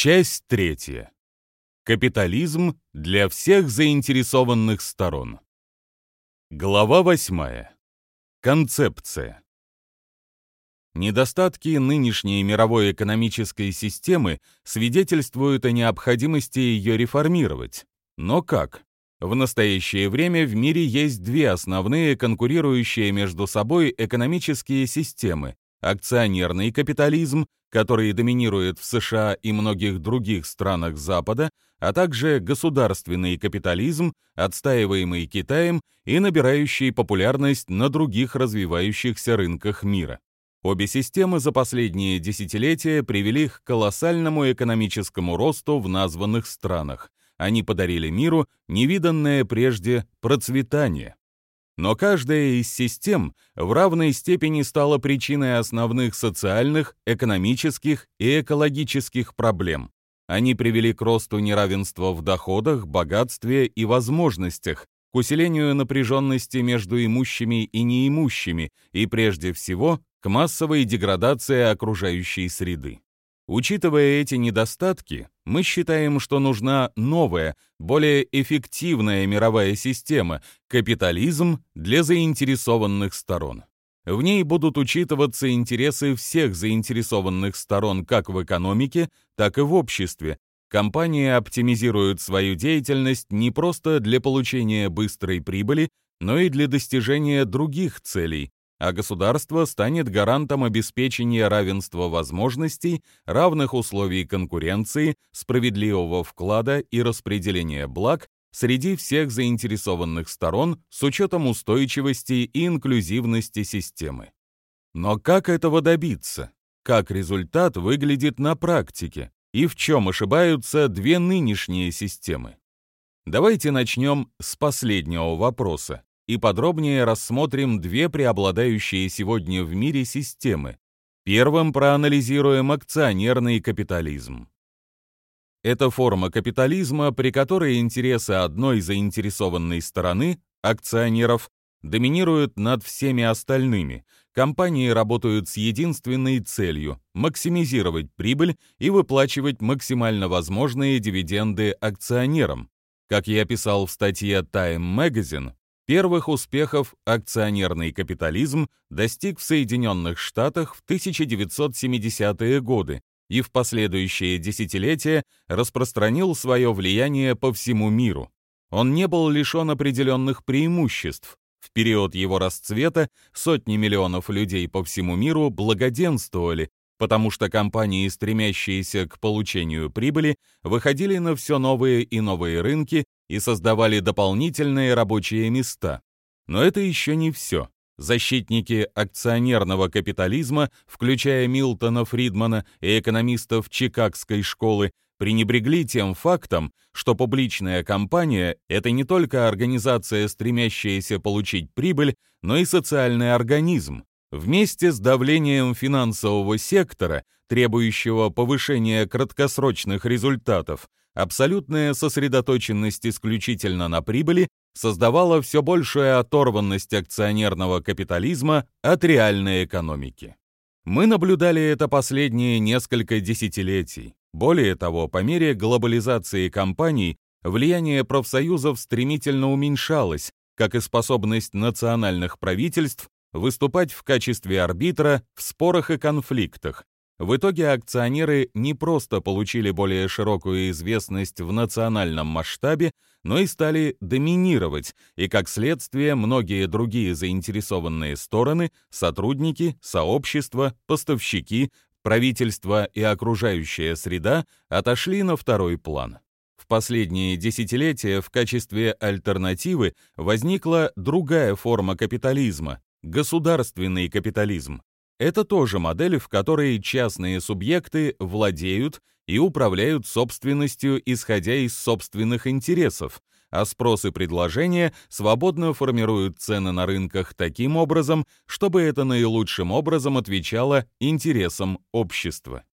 Часть третья. Капитализм для всех заинтересованных сторон. Глава восьмая. Концепция. Недостатки нынешней мировой экономической системы свидетельствуют о необходимости ее реформировать. Но как? В настоящее время в мире есть две основные конкурирующие между собой экономические системы – акционерный капитализм, который доминирует в США и многих других странах Запада, а также государственный капитализм, отстаиваемый Китаем и набирающий популярность на других развивающихся рынках мира. Обе системы за последние десятилетия привели к колоссальному экономическому росту в названных странах. Они подарили миру невиданное прежде процветание. Но каждая из систем в равной степени стала причиной основных социальных, экономических и экологических проблем. Они привели к росту неравенства в доходах, богатстве и возможностях, к усилению напряженности между имущими и неимущими и, прежде всего, к массовой деградации окружающей среды. Учитывая эти недостатки, мы считаем, что нужна новая, более эффективная мировая система – капитализм для заинтересованных сторон. В ней будут учитываться интересы всех заинтересованных сторон как в экономике, так и в обществе. Компании оптимизируют свою деятельность не просто для получения быстрой прибыли, но и для достижения других целей, а государство станет гарантом обеспечения равенства возможностей, равных условий конкуренции, справедливого вклада и распределения благ среди всех заинтересованных сторон с учетом устойчивости и инклюзивности системы. Но как этого добиться? Как результат выглядит на практике? И в чем ошибаются две нынешние системы? Давайте начнем с последнего вопроса и подробнее рассмотрим две преобладающие сегодня в мире системы. Первым проанализируем акционерный капитализм. Это форма капитализма, при которой интересы одной заинтересованной стороны, акционеров, доминируют над всеми остальными. Компании работают с единственной целью – максимизировать прибыль и выплачивать максимально возможные дивиденды акционерам. Как я писал в статье Time Magazine, Первых успехов акционерный капитализм достиг в Соединенных Штатах в 1970-е годы и в последующие десятилетия распространил свое влияние по всему миру. Он не был лишен определенных преимуществ. В период его расцвета сотни миллионов людей по всему миру благоденствовали, потому что компании, стремящиеся к получению прибыли, выходили на все новые и новые рынки и создавали дополнительные рабочие места. Но это еще не все. Защитники акционерного капитализма, включая Милтона Фридмана и экономистов Чикагской школы, пренебрегли тем фактом, что публичная компания – это не только организация, стремящаяся получить прибыль, но и социальный организм, Вместе с давлением финансового сектора, требующего повышения краткосрочных результатов, абсолютная сосредоточенность исключительно на прибыли создавала все большую оторванность акционерного капитализма от реальной экономики. Мы наблюдали это последние несколько десятилетий. Более того, по мере глобализации компаний влияние профсоюзов стремительно уменьшалось, как и способность национальных правительств выступать в качестве арбитра в спорах и конфликтах. В итоге акционеры не просто получили более широкую известность в национальном масштабе, но и стали доминировать, и как следствие многие другие заинтересованные стороны, сотрудники, сообщества, поставщики, правительство и окружающая среда отошли на второй план. В последние десятилетия в качестве альтернативы возникла другая форма капитализма, Государственный капитализм – это тоже модель, в которой частные субъекты владеют и управляют собственностью, исходя из собственных интересов, а спрос и предложение свободно формируют цены на рынках таким образом, чтобы это наилучшим образом отвечало интересам общества.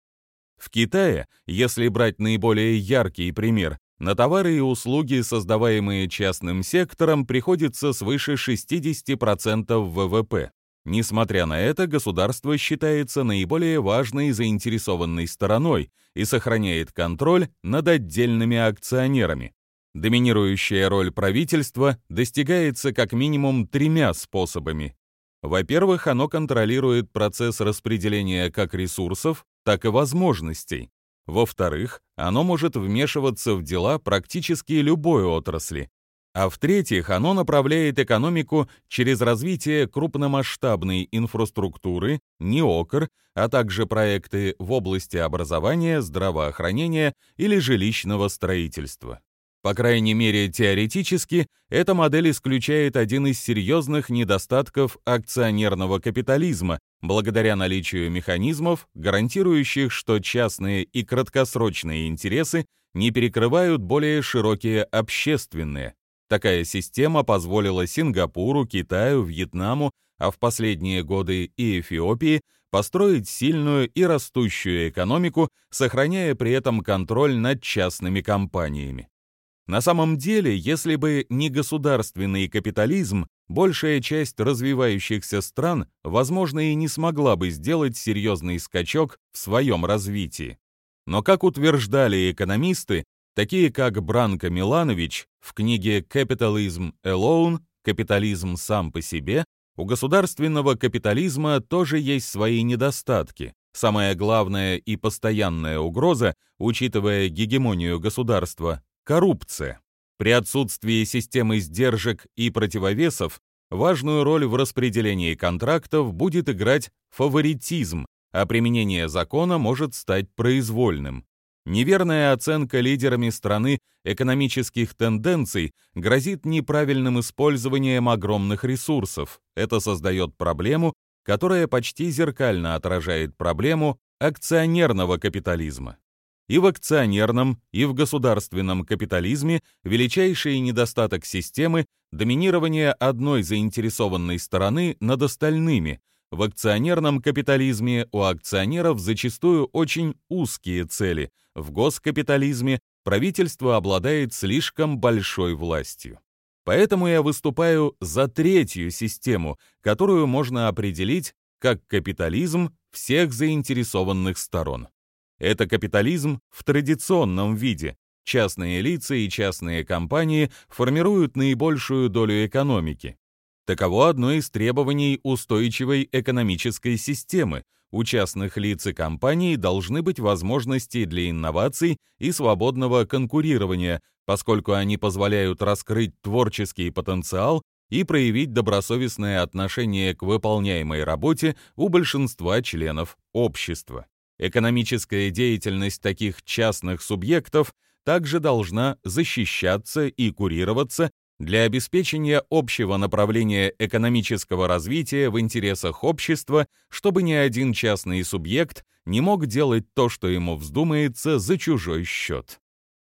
В Китае, если брать наиболее яркий пример, на товары и услуги, создаваемые частным сектором, приходится свыше 60% ВВП. Несмотря на это, государство считается наиболее важной заинтересованной стороной и сохраняет контроль над отдельными акционерами. Доминирующая роль правительства достигается как минимум тремя способами. Во-первых, оно контролирует процесс распределения как ресурсов, так и возможностей. Во-вторых, оно может вмешиваться в дела практически любой отрасли. А в-третьих, оно направляет экономику через развитие крупномасштабной инфраструктуры, НИОКР, а также проекты в области образования, здравоохранения или жилищного строительства. По крайней мере, теоретически, эта модель исключает один из серьезных недостатков акционерного капитализма, благодаря наличию механизмов, гарантирующих, что частные и краткосрочные интересы не перекрывают более широкие общественные. Такая система позволила Сингапуру, Китаю, Вьетнаму, а в последние годы и Эфиопии построить сильную и растущую экономику, сохраняя при этом контроль над частными компаниями. На самом деле, если бы не государственный капитализм, большая часть развивающихся стран, возможно, и не смогла бы сделать серьезный скачок в своем развитии. Но, как утверждали экономисты, такие как Бранко Миланович в книге «Capitalism Alone» «Капитализм сам по себе», у государственного капитализма тоже есть свои недостатки. Самая главная и постоянная угроза, учитывая гегемонию государства, Коррупция. При отсутствии системы сдержек и противовесов важную роль в распределении контрактов будет играть фаворитизм, а применение закона может стать произвольным. Неверная оценка лидерами страны экономических тенденций грозит неправильным использованием огромных ресурсов. Это создает проблему, которая почти зеркально отражает проблему акционерного капитализма. И в акционерном, и в государственном капитализме величайший недостаток системы – доминирование одной заинтересованной стороны над остальными. В акционерном капитализме у акционеров зачастую очень узкие цели, в госкапитализме правительство обладает слишком большой властью. Поэтому я выступаю за третью систему, которую можно определить как капитализм всех заинтересованных сторон. Это капитализм в традиционном виде. Частные лица и частные компании формируют наибольшую долю экономики. Таково одно из требований устойчивой экономической системы. У частных лиц и компаний должны быть возможности для инноваций и свободного конкурирования, поскольку они позволяют раскрыть творческий потенциал и проявить добросовестное отношение к выполняемой работе у большинства членов общества. Экономическая деятельность таких частных субъектов также должна защищаться и курироваться для обеспечения общего направления экономического развития в интересах общества, чтобы ни один частный субъект не мог делать то, что ему вздумается, за чужой счет.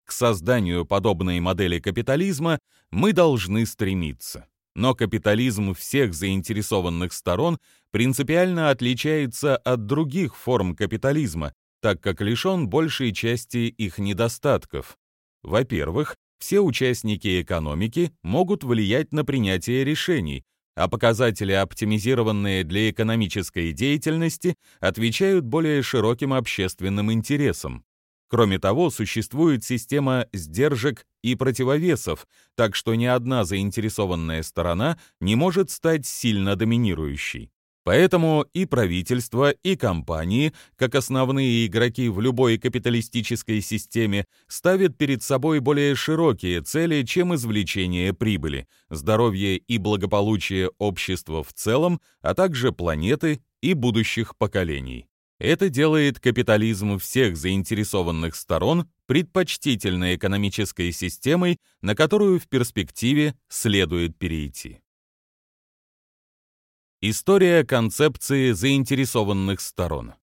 К созданию подобной модели капитализма мы должны стремиться. Но капитализм всех заинтересованных сторон принципиально отличается от других форм капитализма, так как лишен большей части их недостатков. Во-первых, все участники экономики могут влиять на принятие решений, а показатели, оптимизированные для экономической деятельности, отвечают более широким общественным интересам. Кроме того, существует система сдержек и противовесов, так что ни одна заинтересованная сторона не может стать сильно доминирующей. Поэтому и правительство, и компании, как основные игроки в любой капиталистической системе, ставят перед собой более широкие цели, чем извлечение прибыли, здоровье и благополучие общества в целом, а также планеты и будущих поколений. Это делает капитализм всех заинтересованных сторон предпочтительной экономической системой, на которую в перспективе следует перейти. История концепции заинтересованных сторон.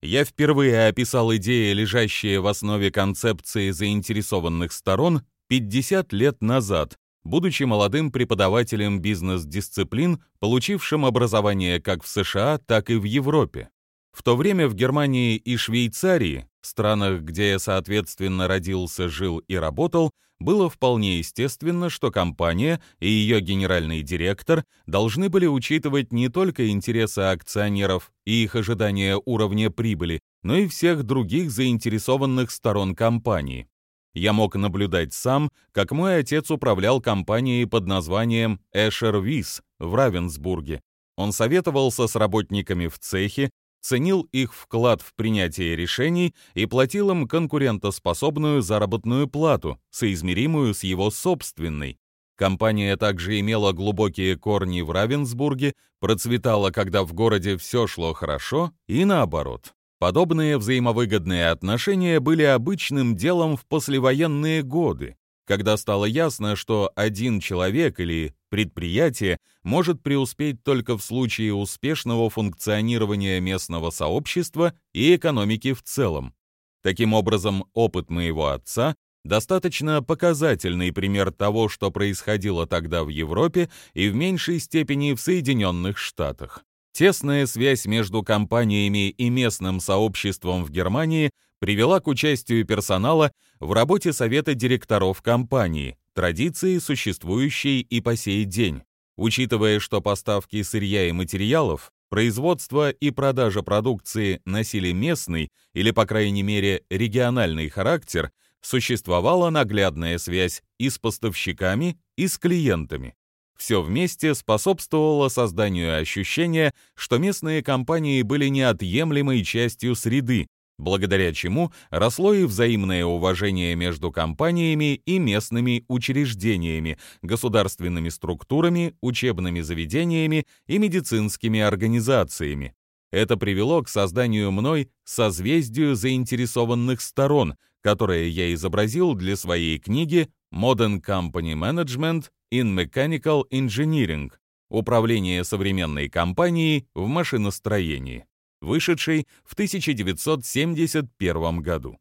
Я впервые описал идеи, лежащие в основе концепции заинтересованных сторон, 50 лет назад, будучи молодым преподавателем бизнес-дисциплин, получившим образование как в США, так и в Европе. В то время в Германии и Швейцарии странах, где я, соответственно, родился, жил и работал, было вполне естественно, что компания и ее генеральный директор должны были учитывать не только интересы акционеров и их ожидания уровня прибыли, но и всех других заинтересованных сторон компании. Я мог наблюдать сам, как мой отец управлял компанией под названием Эшер Вис в Равенсбурге. Он советовался с работниками в цехе, ценил их вклад в принятие решений и платил им конкурентоспособную заработную плату, соизмеримую с его собственной. Компания также имела глубокие корни в Равенсбурге, процветала, когда в городе все шло хорошо, и наоборот. Подобные взаимовыгодные отношения были обычным делом в послевоенные годы, когда стало ясно, что один человек или предприятие может преуспеть только в случае успешного функционирования местного сообщества и экономики в целом. Таким образом, опыт моего отца достаточно показательный пример того, что происходило тогда в Европе и в меньшей степени в Соединенных Штатах. Тесная связь между компаниями и местным сообществом в Германии привела к участию персонала в работе совета директоров компании, традиции, существующей и по сей день. Учитывая, что поставки сырья и материалов, производство и продажа продукции носили местный или, по крайней мере, региональный характер, существовала наглядная связь и с поставщиками, и с клиентами. Все вместе способствовало созданию ощущения, что местные компании были неотъемлемой частью среды, благодаря чему росло и взаимное уважение между компаниями и местными учреждениями, государственными структурами, учебными заведениями и медицинскими организациями. Это привело к созданию мной созвездию заинтересованных сторон, которое я изобразил для своей книги Modern Company Management in Mechanical Engineering «Управление современной компанией в машиностроении», вышедшей в 1971 году.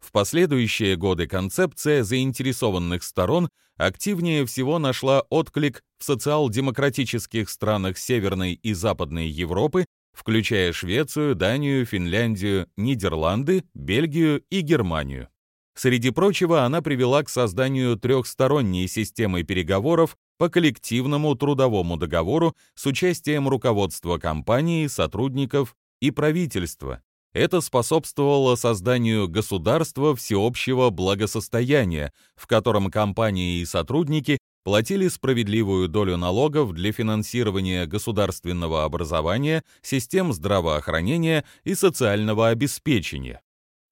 В последующие годы концепция заинтересованных сторон активнее всего нашла отклик в социал-демократических странах Северной и Западной Европы, включая Швецию, Данию, Финляндию, Нидерланды, Бельгию и Германию. Среди прочего, она привела к созданию трехсторонней системы переговоров по коллективному трудовому договору с участием руководства компании, сотрудников и правительства. Это способствовало созданию государства всеобщего благосостояния, в котором компании и сотрудники платили справедливую долю налогов для финансирования государственного образования, систем здравоохранения и социального обеспечения.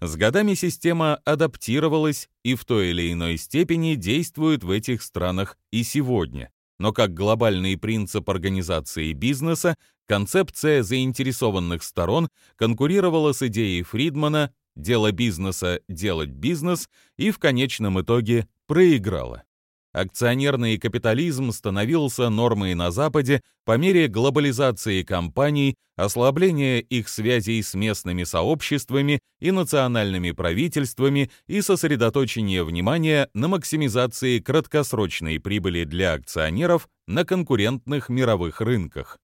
С годами система адаптировалась и в той или иной степени действует в этих странах и сегодня. Но как глобальный принцип организации бизнеса, концепция заинтересованных сторон конкурировала с идеей Фридмана «дело бизнеса – делать бизнес» и в конечном итоге проиграла. Акционерный капитализм становился нормой на Западе по мере глобализации компаний, ослабления их связей с местными сообществами и национальными правительствами и сосредоточения внимания на максимизации краткосрочной прибыли для акционеров на конкурентных мировых рынках.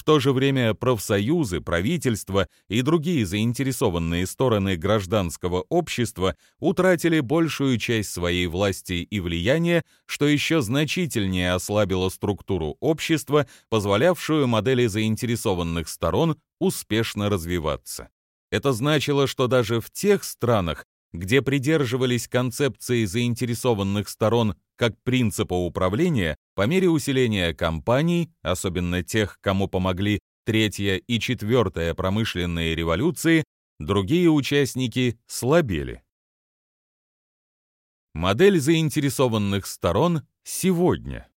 В то же время профсоюзы, правительства и другие заинтересованные стороны гражданского общества утратили большую часть своей власти и влияния, что еще значительнее ослабило структуру общества, позволявшую модели заинтересованных сторон успешно развиваться. Это значило, что даже в тех странах, где придерживались концепции заинтересованных сторон как принципа управления, по мере усиления компаний, особенно тех, кому помогли третья и четвертая промышленные революции, другие участники слабели. Модель заинтересованных сторон сегодня.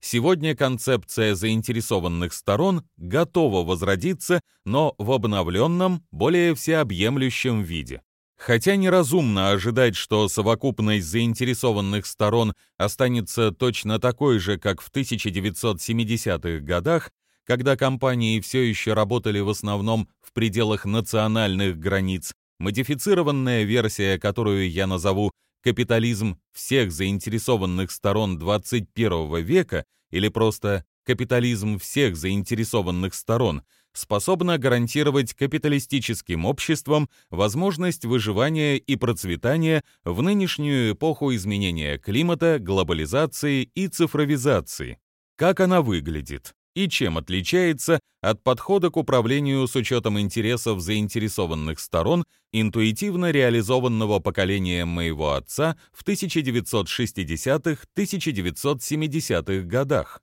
Сегодня концепция заинтересованных сторон готова возродиться, но в обновленном, более всеобъемлющем виде. Хотя неразумно ожидать, что совокупность заинтересованных сторон останется точно такой же, как в 1970-х годах, когда компании все еще работали в основном в пределах национальных границ, модифицированная версия, которую я назову «капитализм всех заинтересованных сторон 21 века» или просто «капитализм всех заинтересованных сторон» способна гарантировать капиталистическим обществам возможность выживания и процветания в нынешнюю эпоху изменения климата, глобализации и цифровизации. Как она выглядит? и чем отличается от подхода к управлению с учетом интересов заинтересованных сторон, интуитивно реализованного поколением моего отца в 1960-1970-х годах.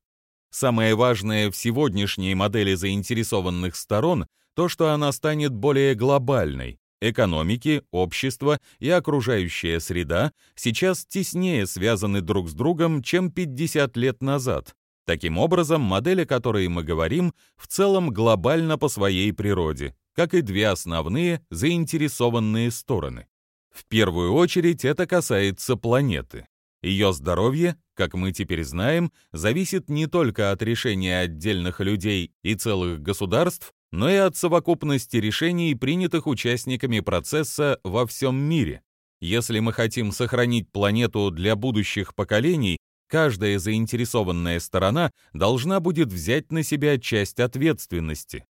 Самое важное в сегодняшней модели заинтересованных сторон то, что она станет более глобальной. Экономики, общество и окружающая среда сейчас теснее связаны друг с другом, чем 50 лет назад. Таким образом, модель, о которой мы говорим, в целом глобальна по своей природе, как и две основные заинтересованные стороны. В первую очередь это касается планеты. Ее здоровье, как мы теперь знаем, зависит не только от решения отдельных людей и целых государств, но и от совокупности решений, принятых участниками процесса во всем мире. Если мы хотим сохранить планету для будущих поколений, каждая заинтересованная сторона должна будет взять на себя часть ответственности.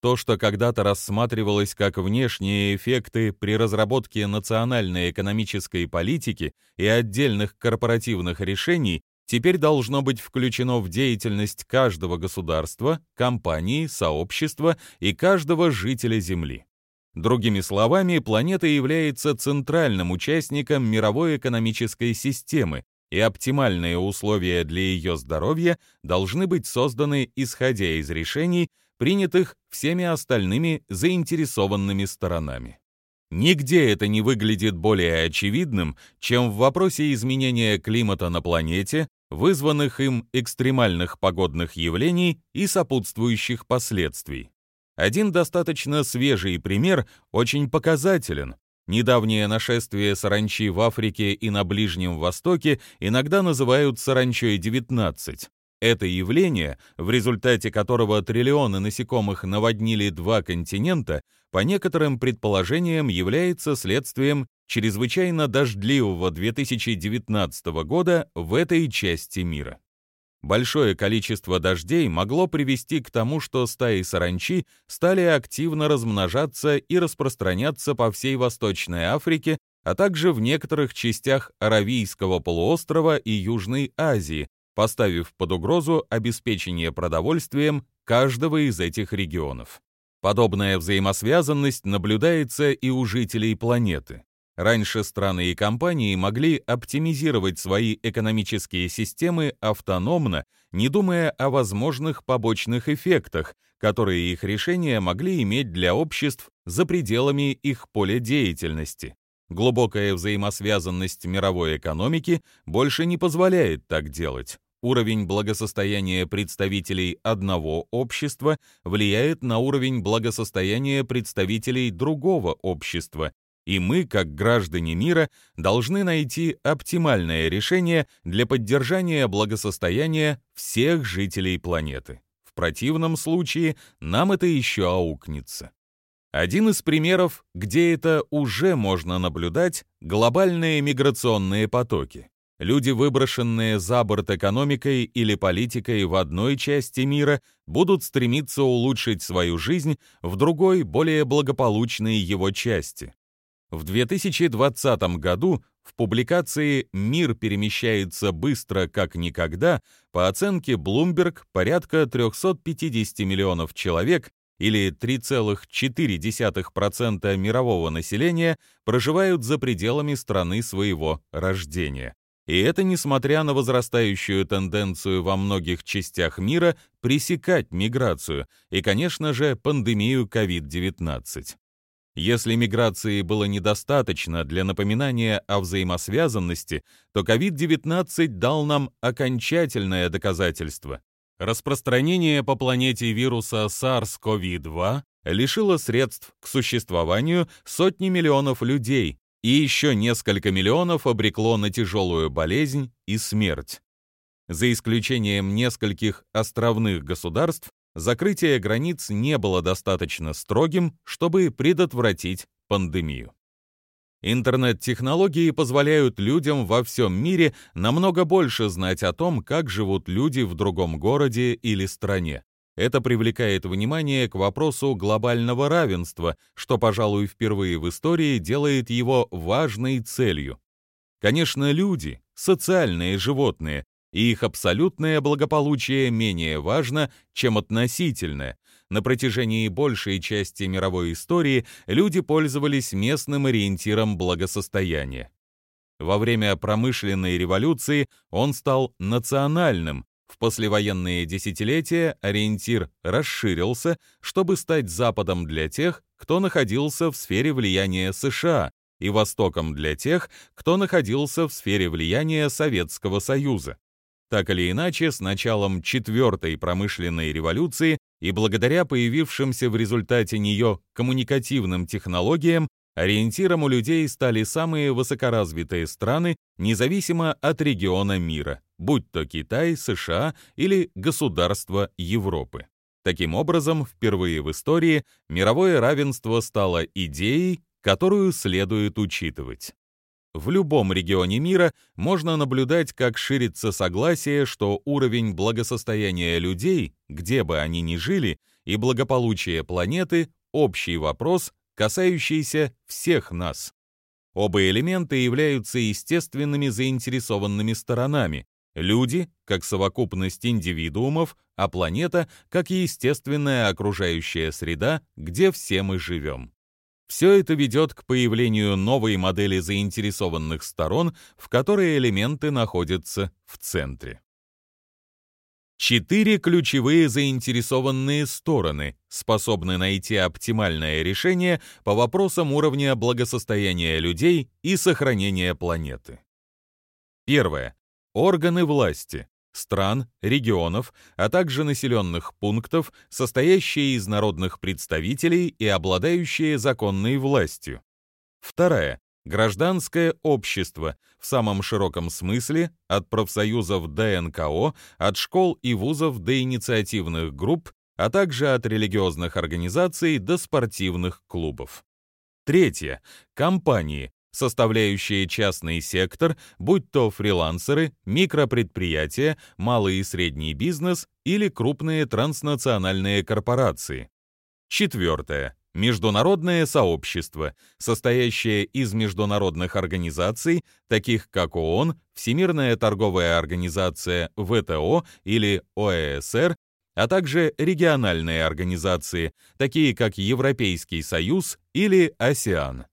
То, что когда-то рассматривалось как внешние эффекты при разработке национальной экономической политики и отдельных корпоративных решений, теперь должно быть включено в деятельность каждого государства, компании, сообщества и каждого жителя Земли. Другими словами, планета является центральным участником мировой экономической системы, и оптимальные условия для ее здоровья должны быть созданы исходя из решений, принятых всеми остальными заинтересованными сторонами. Нигде это не выглядит более очевидным, чем в вопросе изменения климата на планете, вызванных им экстремальных погодных явлений и сопутствующих последствий. Один достаточно свежий пример очень показателен. Недавнее нашествие саранчи в Африке и на Ближнем Востоке иногда называют саранчой-19. Это явление, в результате которого триллионы насекомых наводнили два континента, по некоторым предположениям является следствием чрезвычайно дождливого 2019 года в этой части мира. Большое количество дождей могло привести к тому, что стаи саранчи стали активно размножаться и распространяться по всей Восточной Африке, а также в некоторых частях Аравийского полуострова и Южной Азии, поставив под угрозу обеспечение продовольствием каждого из этих регионов. Подобная взаимосвязанность наблюдается и у жителей планеты. Раньше страны и компании могли оптимизировать свои экономические системы автономно, не думая о возможных побочных эффектах, которые их решения могли иметь для обществ за пределами их поля деятельности. Глубокая взаимосвязанность мировой экономики больше не позволяет так делать. Уровень благосостояния представителей одного общества влияет на уровень благосостояния представителей другого общества, и мы, как граждане мира, должны найти оптимальное решение для поддержания благосостояния всех жителей планеты. В противном случае нам это еще аукнется. Один из примеров, где это уже можно наблюдать, глобальные миграционные потоки. Люди, выброшенные за борт экономикой или политикой в одной части мира, будут стремиться улучшить свою жизнь в другой, более благополучной его части. В 2020 году в публикации «Мир перемещается быстро, как никогда» по оценке Bloomberg порядка 350 миллионов человек или 3,4% мирового населения проживают за пределами страны своего рождения. И это несмотря на возрастающую тенденцию во многих частях мира пресекать миграцию и, конечно же, пандемию COVID-19. Если миграции было недостаточно для напоминания о взаимосвязанности, то COVID-19 дал нам окончательное доказательство. Распространение по планете вируса SARS-CoV-2 лишило средств к существованию сотни миллионов людей и еще несколько миллионов обрекло на тяжелую болезнь и смерть. За исключением нескольких островных государств, закрытие границ не было достаточно строгим, чтобы предотвратить пандемию. Интернет-технологии позволяют людям во всем мире намного больше знать о том, как живут люди в другом городе или стране. Это привлекает внимание к вопросу глобального равенства, что, пожалуй, впервые в истории делает его важной целью. Конечно, люди — социальные животные, и их абсолютное благополучие менее важно, чем относительное. На протяжении большей части мировой истории люди пользовались местным ориентиром благосостояния. Во время промышленной революции он стал национальным, в послевоенные десятилетия ориентир расширился, чтобы стать Западом для тех, кто находился в сфере влияния США, и Востоком для тех, кто находился в сфере влияния Советского Союза. Так или иначе, с началом четвертой промышленной революции и благодаря появившимся в результате нее коммуникативным технологиям, ориентиром у людей стали самые высокоразвитые страны, независимо от региона мира будь то Китай, США или государства Европы. Таким образом, впервые в истории мировое равенство стало идеей, которую следует учитывать. В любом регионе мира можно наблюдать, как ширится согласие, что уровень благосостояния людей, где бы они ни жили, и благополучие планеты – общий вопрос, касающийся всех нас. Оба элемента являются естественными заинтересованными сторонами, Люди как совокупность индивидуумов, а планета как естественная окружающая среда, где все мы живем. Все это ведет к появлению новой модели заинтересованных сторон, в которой элементы находятся в центре. Четыре ключевые заинтересованные стороны способны найти оптимальное решение по вопросам уровня благосостояния людей и сохранения планеты. Первое. Органы власти стран, регионов, а также населенных пунктов, состоящие из народных представителей и обладающие законной властью. Вторая гражданское общество в самом широком смысле, от профсоюзов до НКО, от школ и вузов до инициативных групп, а также от религиозных организаций до спортивных клубов. Третье. Компании, составляющие частный сектор, будь то фрилансеры, микропредприятия, малый и средний бизнес или крупные транснациональные корпорации. Четвертое. Международное сообщество, состоящее из международных организаций, таких как ООН, Всемирная торговая организация ВТО или ОЭСР, а также региональные организации, такие как Европейский Союз или АСЕАН.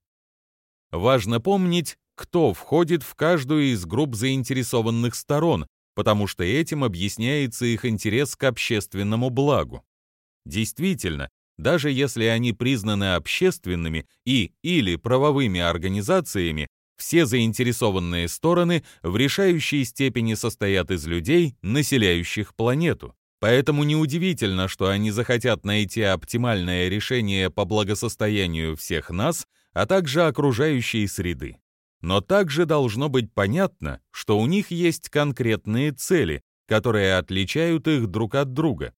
Важно помнить, кто входит в каждую из групп заинтересованных сторон, потому что этим объясняется их интерес к общественному благу. Действительно, даже если они признаны общественными и или правовыми организациями, все заинтересованные стороны в решающей степени состоят из людей, населяющих планету. Поэтому неудивительно, что они захотят найти оптимальное решение по благосостоянию всех нас, а также окружающей среды. Но также должно быть понятно, что у них есть конкретные цели, которые отличают их друг от друга.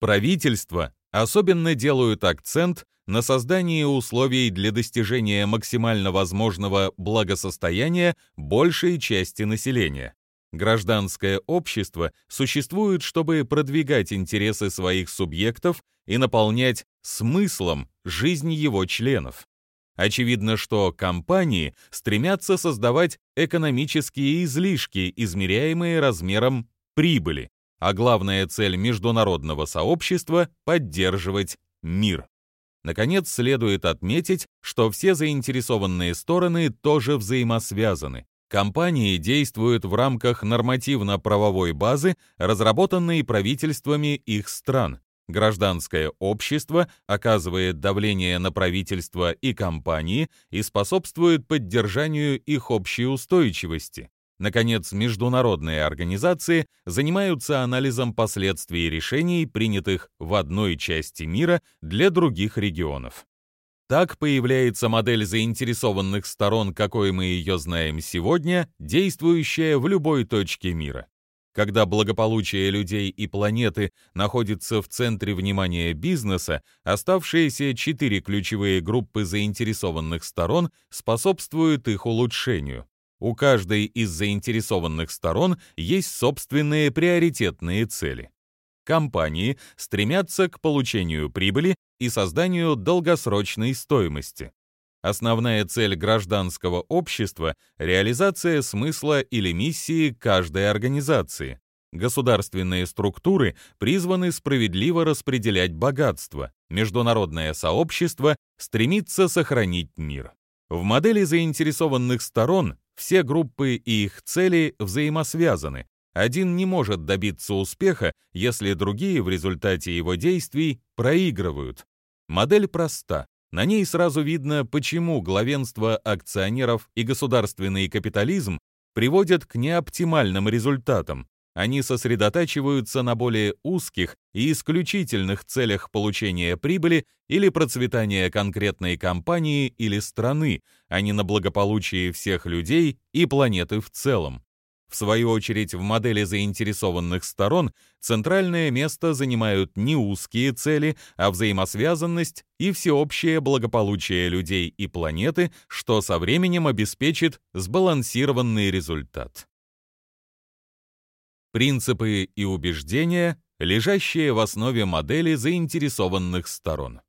Правительства особенно делают акцент на создании условий для достижения максимально возможного благосостояния большей части населения. Гражданское общество существует, чтобы продвигать интересы своих субъектов и наполнять смыслом жизнь его членов. Очевидно, что компании стремятся создавать экономические излишки, измеряемые размером прибыли, а главная цель международного сообщества – поддерживать мир. Наконец, следует отметить, что все заинтересованные стороны тоже взаимосвязаны. Компании действуют в рамках нормативно-правовой базы, разработанной правительствами их стран, Гражданское общество оказывает давление на правительство и компании и способствует поддержанию их общей устойчивости. Наконец, международные организации занимаются анализом последствий решений, принятых в одной части мира для других регионов. Так появляется модель заинтересованных сторон, какой мы ее знаем сегодня, действующая в любой точке мира. Когда благополучие людей и планеты находится в центре внимания бизнеса, оставшиеся четыре ключевые группы заинтересованных сторон способствуют их улучшению. У каждой из заинтересованных сторон есть собственные приоритетные цели. компании стремятся к получению прибыли и созданию долгосрочной стоимости. Основная цель гражданского общества – реализация смысла или миссии каждой организации. Государственные структуры призваны справедливо распределять богатство. Международное сообщество стремится сохранить мир. В модели заинтересованных сторон все группы и их цели взаимосвязаны. Один не может добиться успеха, если другие в результате его действий проигрывают. Модель проста. На ней сразу видно, почему главенство акционеров и государственный капитализм приводят к неоптимальным результатам. Они сосредотачиваются на более узких и исключительных целях получения прибыли или процветания конкретной компании или страны, а не на благополучии всех людей и планеты в целом. В свою очередь, в модели заинтересованных сторон центральное место занимают не узкие цели, а взаимосвязанность и всеобщее благополучие людей и планеты, что со временем обеспечит сбалансированный результат принципы и убеждения, лежащие в основе модели заинтересованных сторон.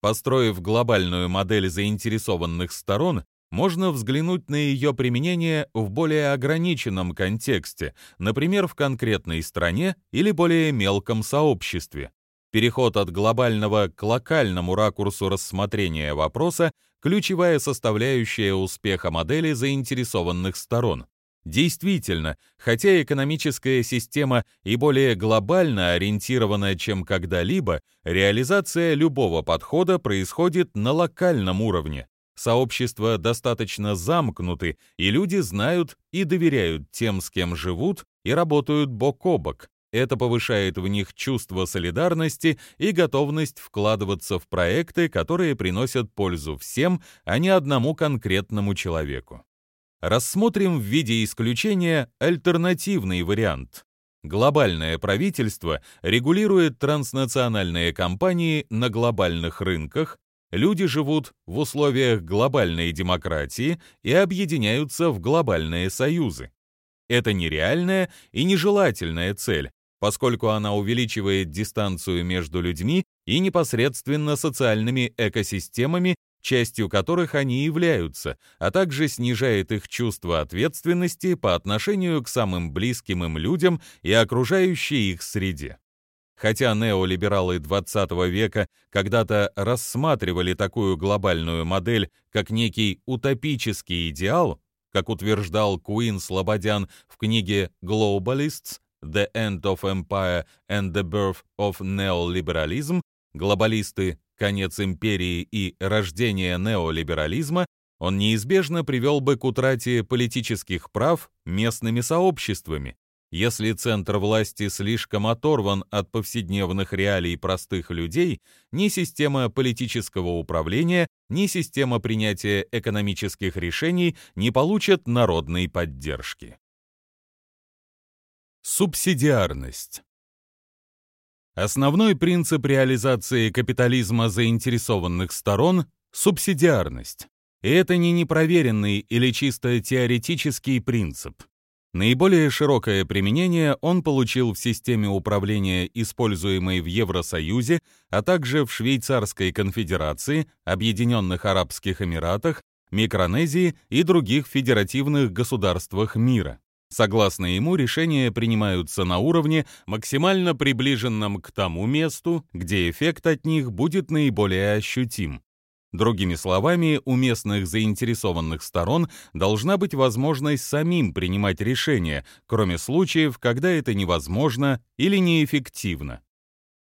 Построив глобальную модель заинтересованных сторон, можно взглянуть на ее применение в более ограниченном контексте, например, в конкретной стране или более мелком сообществе. Переход от глобального к локальному ракурсу рассмотрения вопроса – ключевая составляющая успеха модели заинтересованных сторон. Действительно, хотя экономическая система и более глобально ориентирована, чем когда-либо, реализация любого подхода происходит на локальном уровне. Сообщества достаточно замкнуты, и люди знают и доверяют тем, с кем живут и работают бок о бок. Это повышает в них чувство солидарности и готовность вкладываться в проекты, которые приносят пользу всем, а не одному конкретному человеку рассмотрим в виде исключения альтернативный вариант. Глобальное правительство регулирует транснациональные компании на глобальных рынках, люди живут в условиях глобальной демократии и объединяются в глобальные союзы. Это нереальная и нежелательная цель, поскольку она увеличивает дистанцию между людьми и непосредственно социальными экосистемами частью которых они являются, а также снижает их чувство ответственности по отношению к самым близким им людям и окружающей их среде. Хотя неолибералы XX века когда-то рассматривали такую глобальную модель как некий утопический идеал, как утверждал Куин Слободян в книге «Globalists. The End of Empire and the Birth of Neoliberalism», глобалисты конец империи и рождение неолиберализма, он неизбежно привел бы к утрате политических прав местными сообществами. Если центр власти слишком оторван от повседневных реалий простых людей, ни система политического управления, ни система принятия экономических решений не получат народной поддержки. Субсидиарность Основной принцип реализации капитализма заинтересованных сторон – субсидиарность. И это не непроверенный или чисто теоретический принцип. Наиболее широкое применение он получил в системе управления, используемой в Евросоюзе, а также в Швейцарской конфедерации, Объединенных Арабских Эмиратах, Микронезии и других федеративных государствах мира. Согласно ему, решения принимаются на уровне, максимально приближенном к тому месту, где эффект от них будет наиболее ощутим. Другими словами, у местных заинтересованных сторон должна быть возможность самим принимать решения, кроме случаев, когда это невозможно или неэффективно.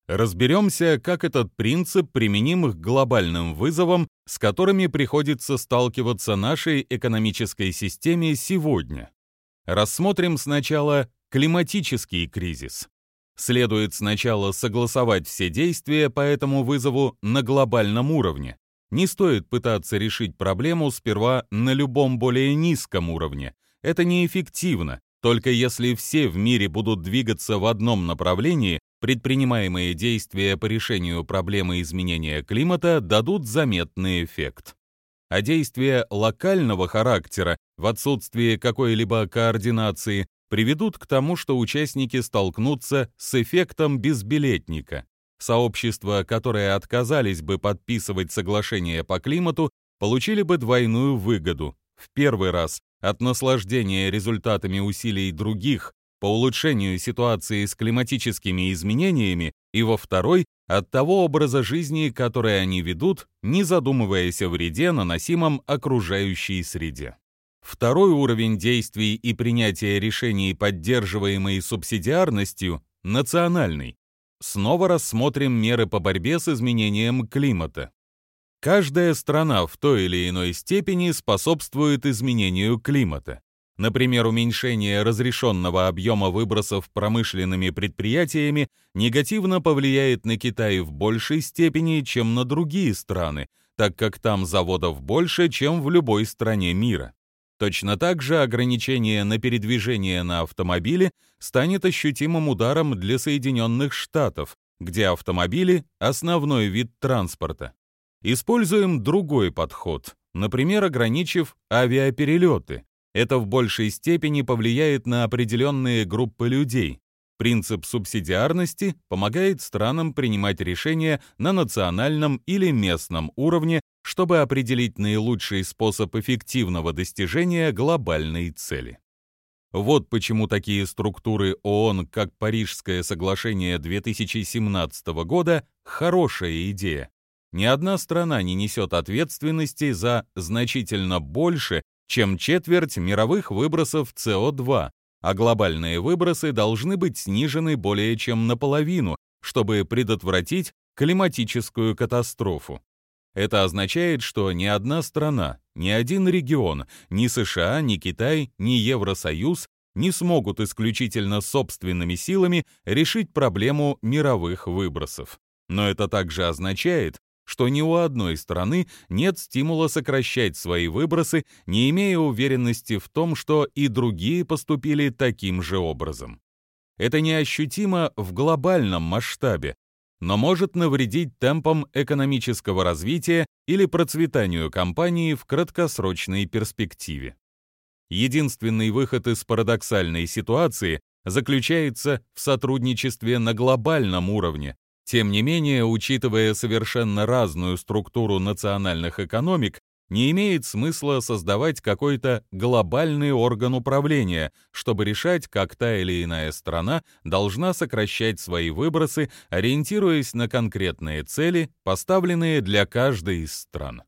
Разберемся, как этот принцип применим к глобальным вызовам, с которыми приходится сталкиваться нашей экономической системе сегодня. Рассмотрим сначала климатический кризис. Следует сначала согласовать все действия по этому вызову на глобальном уровне. Не стоит пытаться решить проблему сперва на любом более низком уровне. Это неэффективно. Только если все в мире будут двигаться в одном направлении, предпринимаемые действия по решению проблемы изменения климата дадут заметный эффект а действия локального характера в отсутствии какой-либо координации приведут к тому, что участники столкнутся с эффектом безбилетника. Сообщества, которые отказались бы подписывать соглашение по климату, получили бы двойную выгоду. В первый раз от наслаждения результатами усилий других по улучшению ситуации с климатическими изменениями и во второй от того образа жизни, который они ведут, не задумываясь о вреде, наносимом окружающей среде. Второй уровень действий и принятия решений, поддерживаемый субсидиарностью, национальный. Снова рассмотрим меры по борьбе с изменением климата. Каждая страна в той или иной степени способствует изменению климата. Например, уменьшение разрешенного объема выбросов промышленными предприятиями негативно повлияет на Китай в большей степени, чем на другие страны, так как там заводов больше, чем в любой стране мира. Точно так же ограничение на передвижение на автомобиле станет ощутимым ударом для Соединенных Штатов, где автомобили – основной вид транспорта. Используем другой подход, например, ограничив авиаперелеты. Это в большей степени повлияет на определенные группы людей. Принцип субсидиарности помогает странам принимать решения на национальном или местном уровне, чтобы определить наилучший способ эффективного достижения глобальной цели. Вот почему такие структуры ООН, как Парижское соглашение 2017 года, хорошая идея. Ни одна страна не несет ответственности за значительно больше, чем четверть мировых выбросов СО2, а глобальные выбросы должны быть снижены более чем наполовину, чтобы предотвратить климатическую катастрофу. Это означает, что ни одна страна, ни один регион, ни США, ни Китай, ни Евросоюз не смогут исключительно собственными силами решить проблему мировых выбросов. Но это также означает, что ни у одной страны нет стимула сокращать свои выбросы, не имея уверенности в том, что и другие поступили таким же образом. Это неощутимо в глобальном масштабе, но может навредить темпам экономического развития или процветанию компании в краткосрочной перспективе. Единственный выход из парадоксальной ситуации заключается в сотрудничестве на глобальном уровне, тем не менее, учитывая совершенно разную структуру национальных экономик, не имеет смысла создавать какой-то глобальный орган управления, чтобы решать, как та или иная страна должна сокращать свои выбросы, ориентируясь на конкретные цели, поставленные для каждой из стран.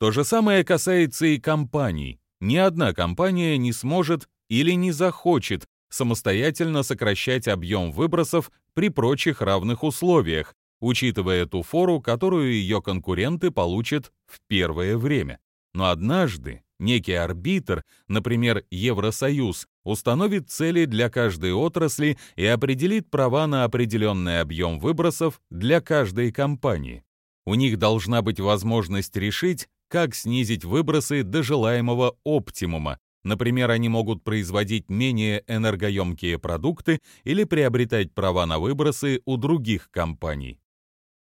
То же самое касается и компаний. Ни одна компания не сможет или не захочет самостоятельно сокращать объем выбросов при прочих равных условиях, учитывая ту фору, которую ее конкуренты получат в первое время. Но однажды некий арбитр, например, Евросоюз, установит цели для каждой отрасли и определит права на определенный объем выбросов для каждой компании. У них должна быть возможность решить, как снизить выбросы до желаемого оптимума, Например, они могут производить менее энергоемкие продукты или приобретать права на выбросы у других компаний.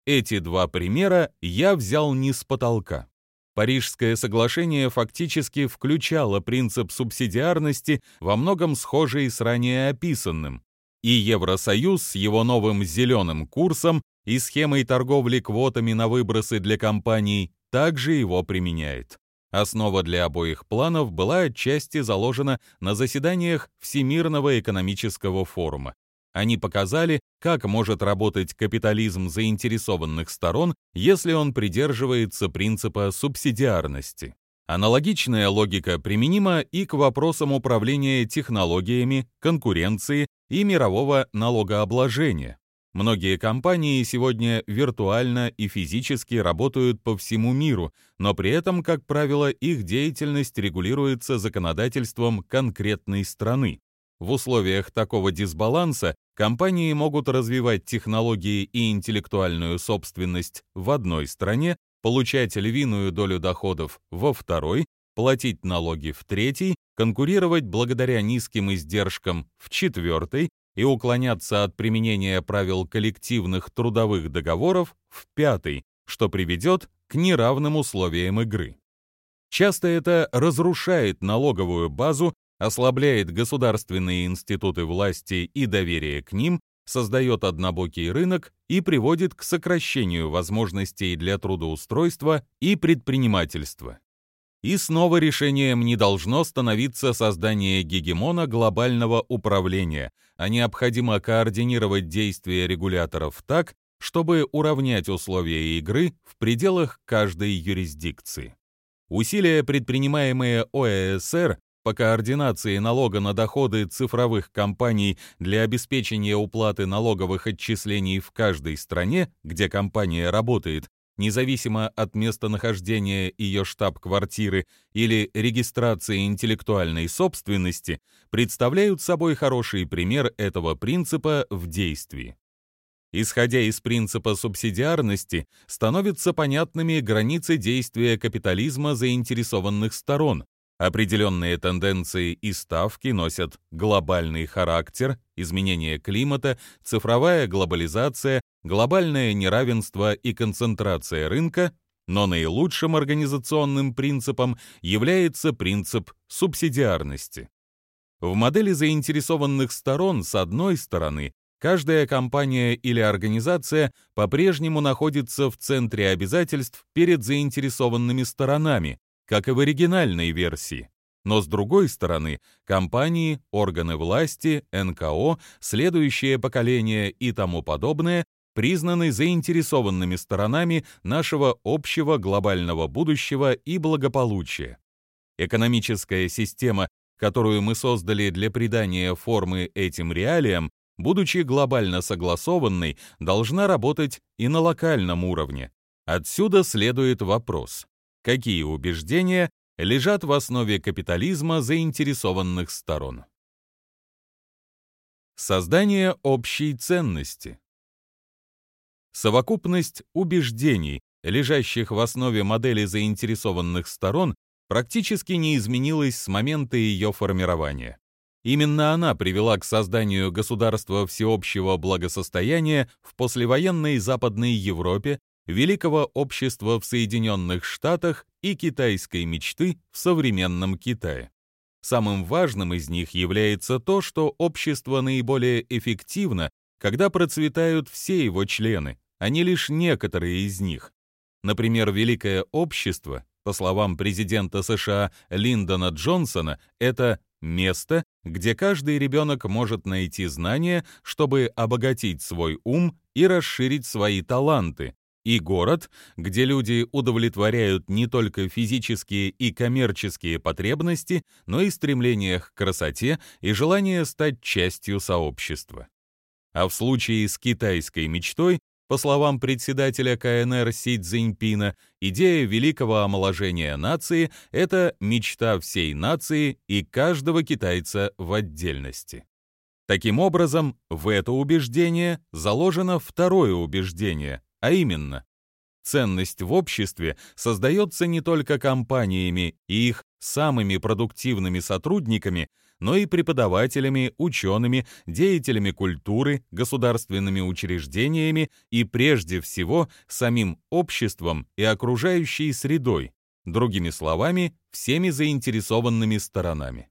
Эти два примера я взял не с потолка. Парижское соглашение фактически включало принцип субсидиарности, во многом схожий с ранее описанным. И Евросоюз с его новым зеленым курсом и схемой торговли квотами на выбросы для компаний также его применяет. Основа для обоих планов была отчасти заложена на заседаниях Всемирного экономического форума. Они показали, как может работать капитализм заинтересованных сторон, если он придерживается принципа субсидиарности. Аналогичная логика применима и к вопросам управления технологиями, конкуренции и мирового налогообложения. Многие компании сегодня виртуально и физически работают по всему миру, но при этом, как правило, их деятельность регулируется законодательством конкретной страны. В условиях такого дисбаланса компании могут развивать технологии и интеллектуальную собственность в одной стране, получать львиную долю доходов во второй, платить налоги в третьей, конкурировать благодаря низким издержкам в четвертой и уклоняться от применения правил коллективных трудовых договоров в пятый, что приведет к неравным условиям игры. Часто это разрушает налоговую базу ослабляет государственные институты власти и доверие к ним, создает однобокий рынок и приводит к сокращению возможностей для трудоустройства и предпринимательства. И снова решением не должно становиться создание гегемона глобального управления, а необходимо координировать действия регуляторов так, чтобы уравнять условия игры в пределах каждой юрисдикции. Усилия, предпринимаемые ОЭСР по координации налога на доходы цифровых компаний для обеспечения уплаты налоговых отчислений в каждой стране, где компания работает, независимо от местонахождения ее штаб-квартиры или регистрации интеллектуальной собственности, представляют собой хороший пример этого принципа в действии. Исходя из принципа субсидиарности, становятся понятными границы действия капитализма заинтересованных сторон, Определенные тенденции и ставки носят глобальный характер, изменение климата, цифровая глобализация, глобальное неравенство и концентрация рынка, но наилучшим организационным принципом является принцип субсидиарности. В модели заинтересованных сторон, с одной стороны, каждая компания или организация по-прежнему находится в центре обязательств перед заинтересованными сторонами, как и в оригинальной версии. Но с другой стороны, компании, органы власти, НКО, следующее поколение и тому подобное признаны заинтересованными сторонами нашего общего глобального будущего и благополучия. Экономическая система, которую мы создали для придания формы этим реалиям, будучи глобально согласованной, должна работать и на локальном уровне. Отсюда следует вопрос, какие убеждения лежат в основе капитализма заинтересованных сторон. Создание общей ценности. Совокупность убеждений, лежащих в основе модели заинтересованных сторон, практически не изменилась с момента ее формирования. Именно она привела к созданию государства всеобщего благосостояния в послевоенной Западной Европе великого общества в Соединенных Штатах и китайской мечты в современном Китае. Самым важным из них является то, что общество наиболее эффективно, когда процветают все его члены, а не лишь некоторые из них. Например, Великое общество, по словам президента США Линдона Джонсона, это место, где каждый ребенок может найти знания, чтобы обогатить свой ум и расширить свои таланты, и город, где люди удовлетворяют не только физические и коммерческие потребности, но и стремление к красоте и желание стать частью сообщества. А в случае с китайской мечтой, по словам председателя КНР Си Цзиньпина, идея великого омоложения нации — это мечта всей нации и каждого китайца в отдельности. Таким образом, в это убеждение заложено второе убеждение, а именно, ценность в обществе создается не только компаниями и их самыми продуктивными сотрудниками, но и преподавателями, учеными, деятелями культуры, государственными учреждениями и прежде всего самим обществом и окружающей средой, другими словами, всеми заинтересованными сторонами.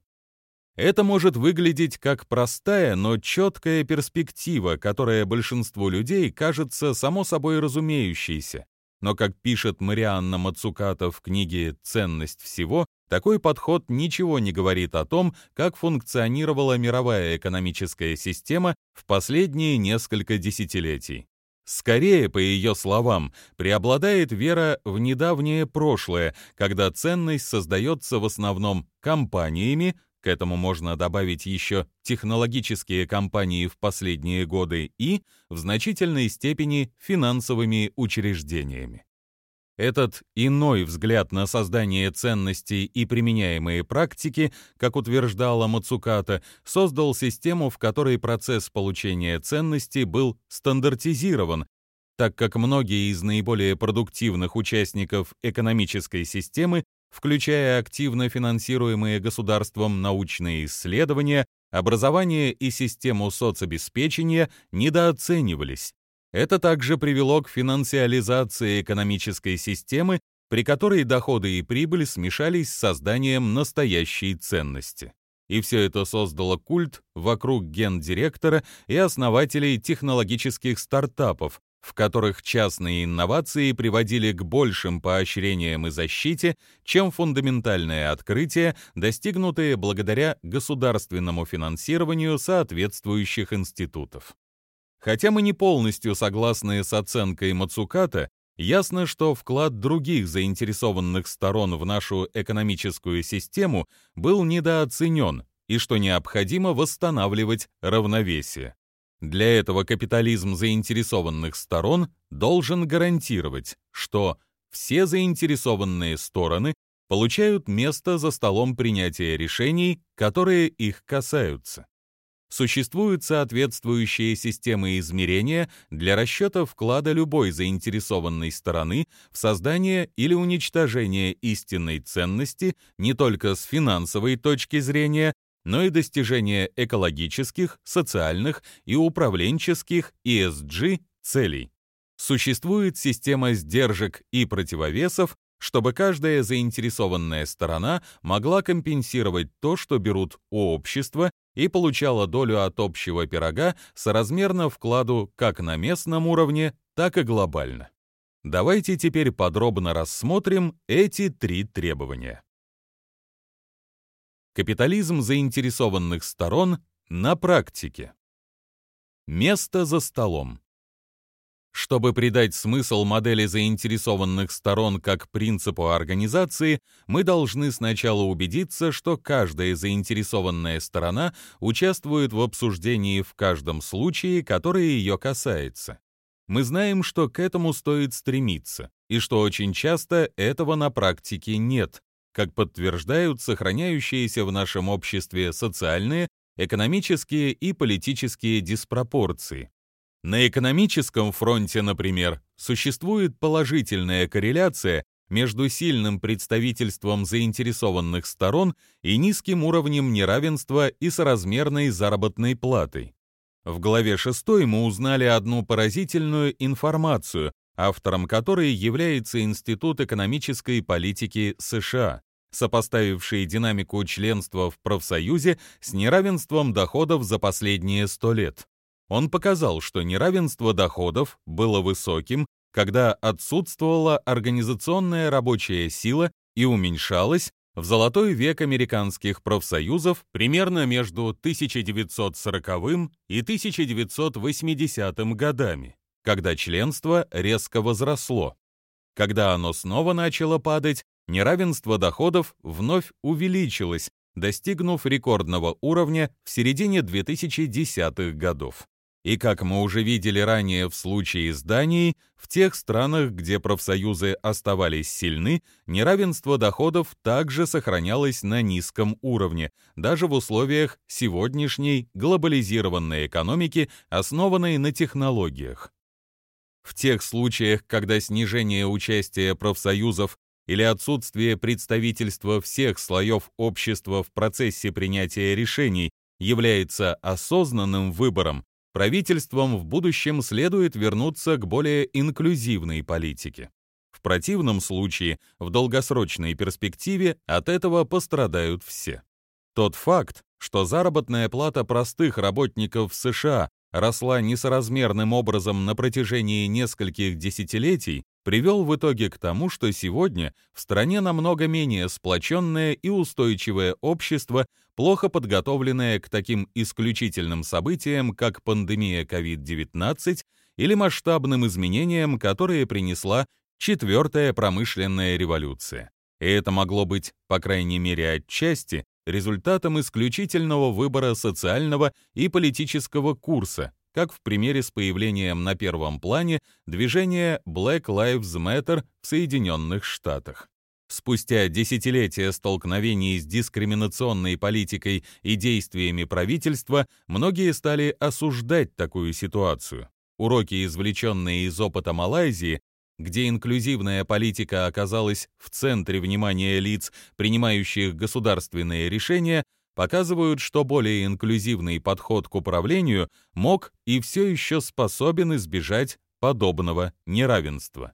Это может выглядеть как простая, но четкая перспектива, которая большинству людей кажется само собой разумеющейся. Но, как пишет Марианна Мацуката в книге «Ценность всего», такой подход ничего не говорит о том, как функционировала мировая экономическая система в последние несколько десятилетий. Скорее, по ее словам, преобладает вера в недавнее прошлое, когда ценность создается в основном компаниями, к этому можно добавить еще технологические компании в последние годы и, в значительной степени, финансовыми учреждениями. Этот иной взгляд на создание ценностей и применяемые практики, как утверждала Мацуката, создал систему, в которой процесс получения ценностей был стандартизирован, так как многие из наиболее продуктивных участников экономической системы включая активно финансируемые государством научные исследования, образование и систему соцобеспечения недооценивались. Это также привело к финансиализации экономической системы, при которой доходы и прибыль смешались с созданием настоящей ценности. и все это создало культ вокруг гендиректора и основателей технологических стартапов, в которых частные инновации приводили к большим поощрениям и защите, чем фундаментальные открытия, достигнутые благодаря государственному финансированию соответствующих институтов. Хотя мы не полностью согласны с оценкой Мацуката, ясно, что вклад других заинтересованных сторон в нашу экономическую систему был недооценен и что необходимо восстанавливать равновесие. Для этого капитализм заинтересованных сторон должен гарантировать, что все заинтересованные стороны получают место за столом принятия решений, которые их касаются. Существуют соответствующие системы измерения для расчета вклада любой заинтересованной стороны в создание или уничтожение истинной ценности не только с финансовой точки зрения, но и достижение экологических, социальных и управленческих ESG целей. Существует система сдержек и противовесов, чтобы каждая заинтересованная сторона могла компенсировать то, что берут у общества, и получала долю от общего пирога соразмерно вкладу как на местном уровне, так и глобально. Давайте теперь подробно рассмотрим эти три требования. Капитализм заинтересованных сторон на практике. Место за столом. Чтобы придать смысл модели заинтересованных сторон как принципу организации, мы должны сначала убедиться, что каждая заинтересованная сторона участвует в обсуждении в каждом случае, который ее касается. Мы знаем, что к этому стоит стремиться, и что очень часто этого на практике нет, как подтверждают сохраняющиеся в нашем обществе социальные, экономические и политические диспропорции. На экономическом фронте, например, существует положительная корреляция между сильным представительством заинтересованных сторон и низким уровнем неравенства и соразмерной заработной платой. В главе 6 мы узнали одну поразительную информацию, автором которой является Институт экономической политики США сопоставившие динамику членства в профсоюзе с неравенством доходов за последние 100 лет. Он показал, что неравенство доходов было высоким, когда отсутствовала организационная рабочая сила и уменьшалось в золотой век американских профсоюзов примерно между 1940 и 1980 годами, когда членство резко возросло. Когда оно снова начало падать, неравенство доходов вновь увеличилось, достигнув рекордного уровня в середине 2010-х годов. И как мы уже видели ранее в случае с Данией, в тех странах, где профсоюзы оставались сильны, неравенство доходов также сохранялось на низком уровне, даже в условиях сегодняшней глобализированной экономики, основанной на технологиях. В тех случаях, когда снижение участия профсоюзов или отсутствие представительства всех слоев общества в процессе принятия решений является осознанным выбором, правительствам в будущем следует вернуться к более инклюзивной политике. В противном случае, в долгосрочной перспективе от этого пострадают все. Тот факт, что заработная плата простых работников в США росла несоразмерным образом на протяжении нескольких десятилетий, привел в итоге к тому, что сегодня в стране намного менее сплоченное и устойчивое общество, плохо подготовленное к таким исключительным событиям, как пандемия COVID-19 или масштабным изменениям, которые принесла четвертая промышленная революция. И это могло быть, по крайней мере отчасти, результатом исключительного выбора социального и политического курса, как в примере с появлением на первом плане движения Black Lives Matter в Соединенных Штатах. Спустя десятилетия столкновений с дискриминационной политикой и действиями правительства, многие стали осуждать такую ситуацию. Уроки, извлеченные из опыта Малайзии, где инклюзивная политика оказалась в центре внимания лиц, принимающих государственные решения, показывают, что более инклюзивный подход к управлению мог и все еще способен избежать подобного неравенства.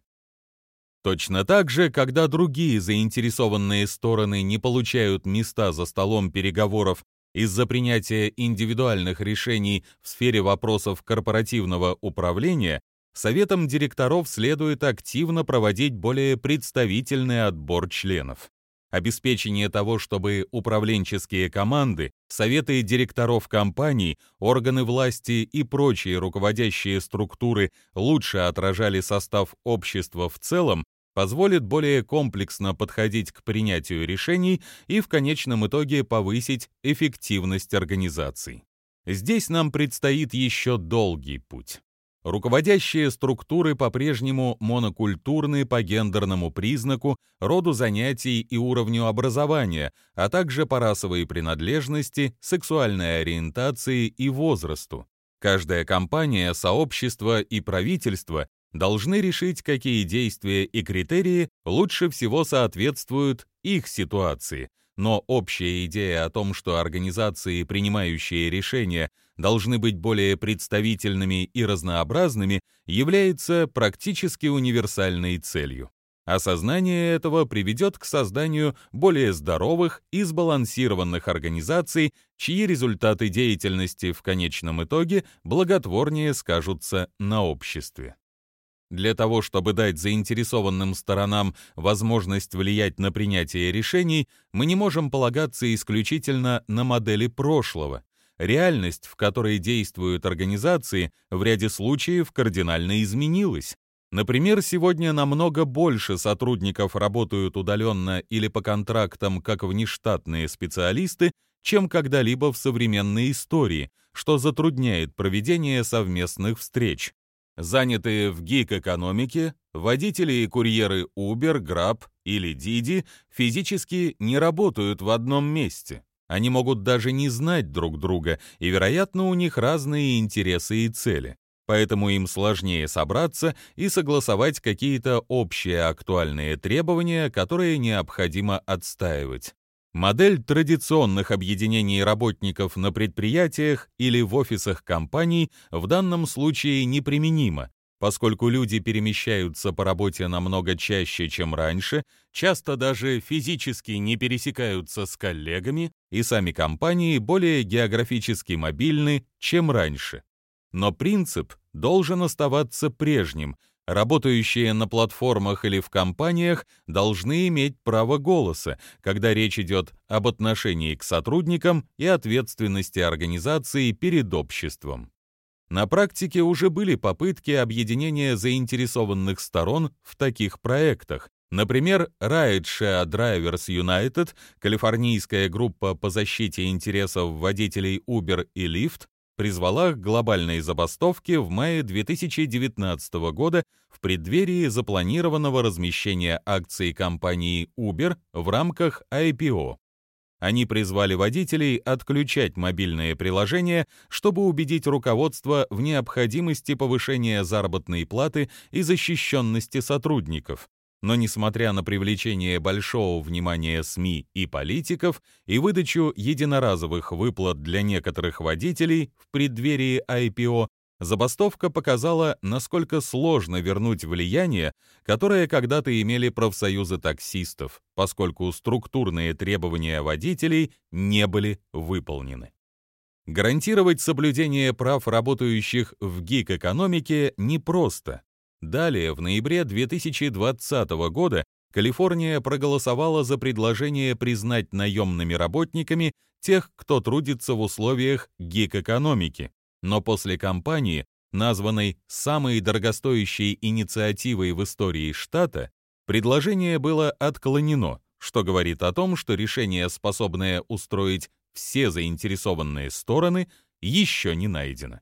Точно так же, когда другие заинтересованные стороны не получают места за столом переговоров Из-за принятия индивидуальных решений в сфере вопросов корпоративного управления Советам директоров следует активно проводить более представительный отбор членов. Обеспечение того, чтобы управленческие команды, советы директоров компаний, органы власти и прочие руководящие структуры лучше отражали состав общества в целом, позволит более комплексно подходить к принятию решений и в конечном итоге повысить эффективность организаций. Здесь нам предстоит еще долгий путь. Руководящие структуры по-прежнему монокультурны по гендерному признаку, роду занятий и уровню образования, а также по расовой принадлежности, сексуальной ориентации и возрасту. Каждая компания, сообщество и правительство должны решить, какие действия и критерии лучше всего соответствуют их ситуации, но общая идея о том, что организации, принимающие решения, должны быть более представительными и разнообразными, является практически универсальной целью. Осознание этого приведет к созданию более здоровых и сбалансированных организаций, чьи результаты деятельности в конечном итоге благотворнее скажутся на обществе. Для того, чтобы дать заинтересованным сторонам возможность влиять на принятие решений, мы не можем полагаться исключительно на модели прошлого. Реальность, в которой действуют организации, в ряде случаев кардинально изменилась. Например, сегодня намного больше сотрудников работают удаленно или по контрактам как внештатные специалисты, чем когда-либо в современной истории, что затрудняет проведение совместных встреч. Занятые в гик-экономике, водители и курьеры Uber, Grab или Didi физически не работают в одном месте. Они могут даже не знать друг друга, и, вероятно, у них разные интересы и цели. Поэтому им сложнее собраться и согласовать какие-то общие актуальные требования, которые необходимо отстаивать. Модель традиционных объединений работников на предприятиях или в офисах компаний в данном случае неприменима, поскольку люди перемещаются по работе намного чаще, чем раньше, часто даже физически не пересекаются с коллегами, и сами компании более географически мобильны, чем раньше. Но принцип должен оставаться прежним – Работающие на платформах или в компаниях должны иметь право голоса, когда речь идет об отношении к сотрудникам и ответственности организации перед обществом. На практике уже были попытки объединения заинтересованных сторон в таких проектах. Например, Rideshare Drivers United, калифорнийская группа по защите интересов водителей Uber и Lyft, призвала к глобальной забастовке в мае 2019 года в преддверии запланированного размещения акций компании Uber в рамках IPO. Они призвали водителей отключать мобильные приложения, чтобы убедить руководство в необходимости повышения заработной платы и защищенности сотрудников. Но несмотря на привлечение большого внимания СМИ и политиков и выдачу единоразовых выплат для некоторых водителей в преддверии IPO, забастовка показала, насколько сложно вернуть влияние, которое когда-то имели профсоюзы таксистов, поскольку структурные требования водителей не были выполнены. Гарантировать соблюдение прав работающих в гик-экономике непросто, Далее, в ноябре 2020 года, Калифорния проголосовала за предложение признать наемными работниками тех, кто трудится в условиях гик-экономики. Но после кампании, названной самой дорогостоящей инициативой в истории штата, предложение было отклонено, что говорит о том, что решение, способное устроить все заинтересованные стороны, еще не найдено.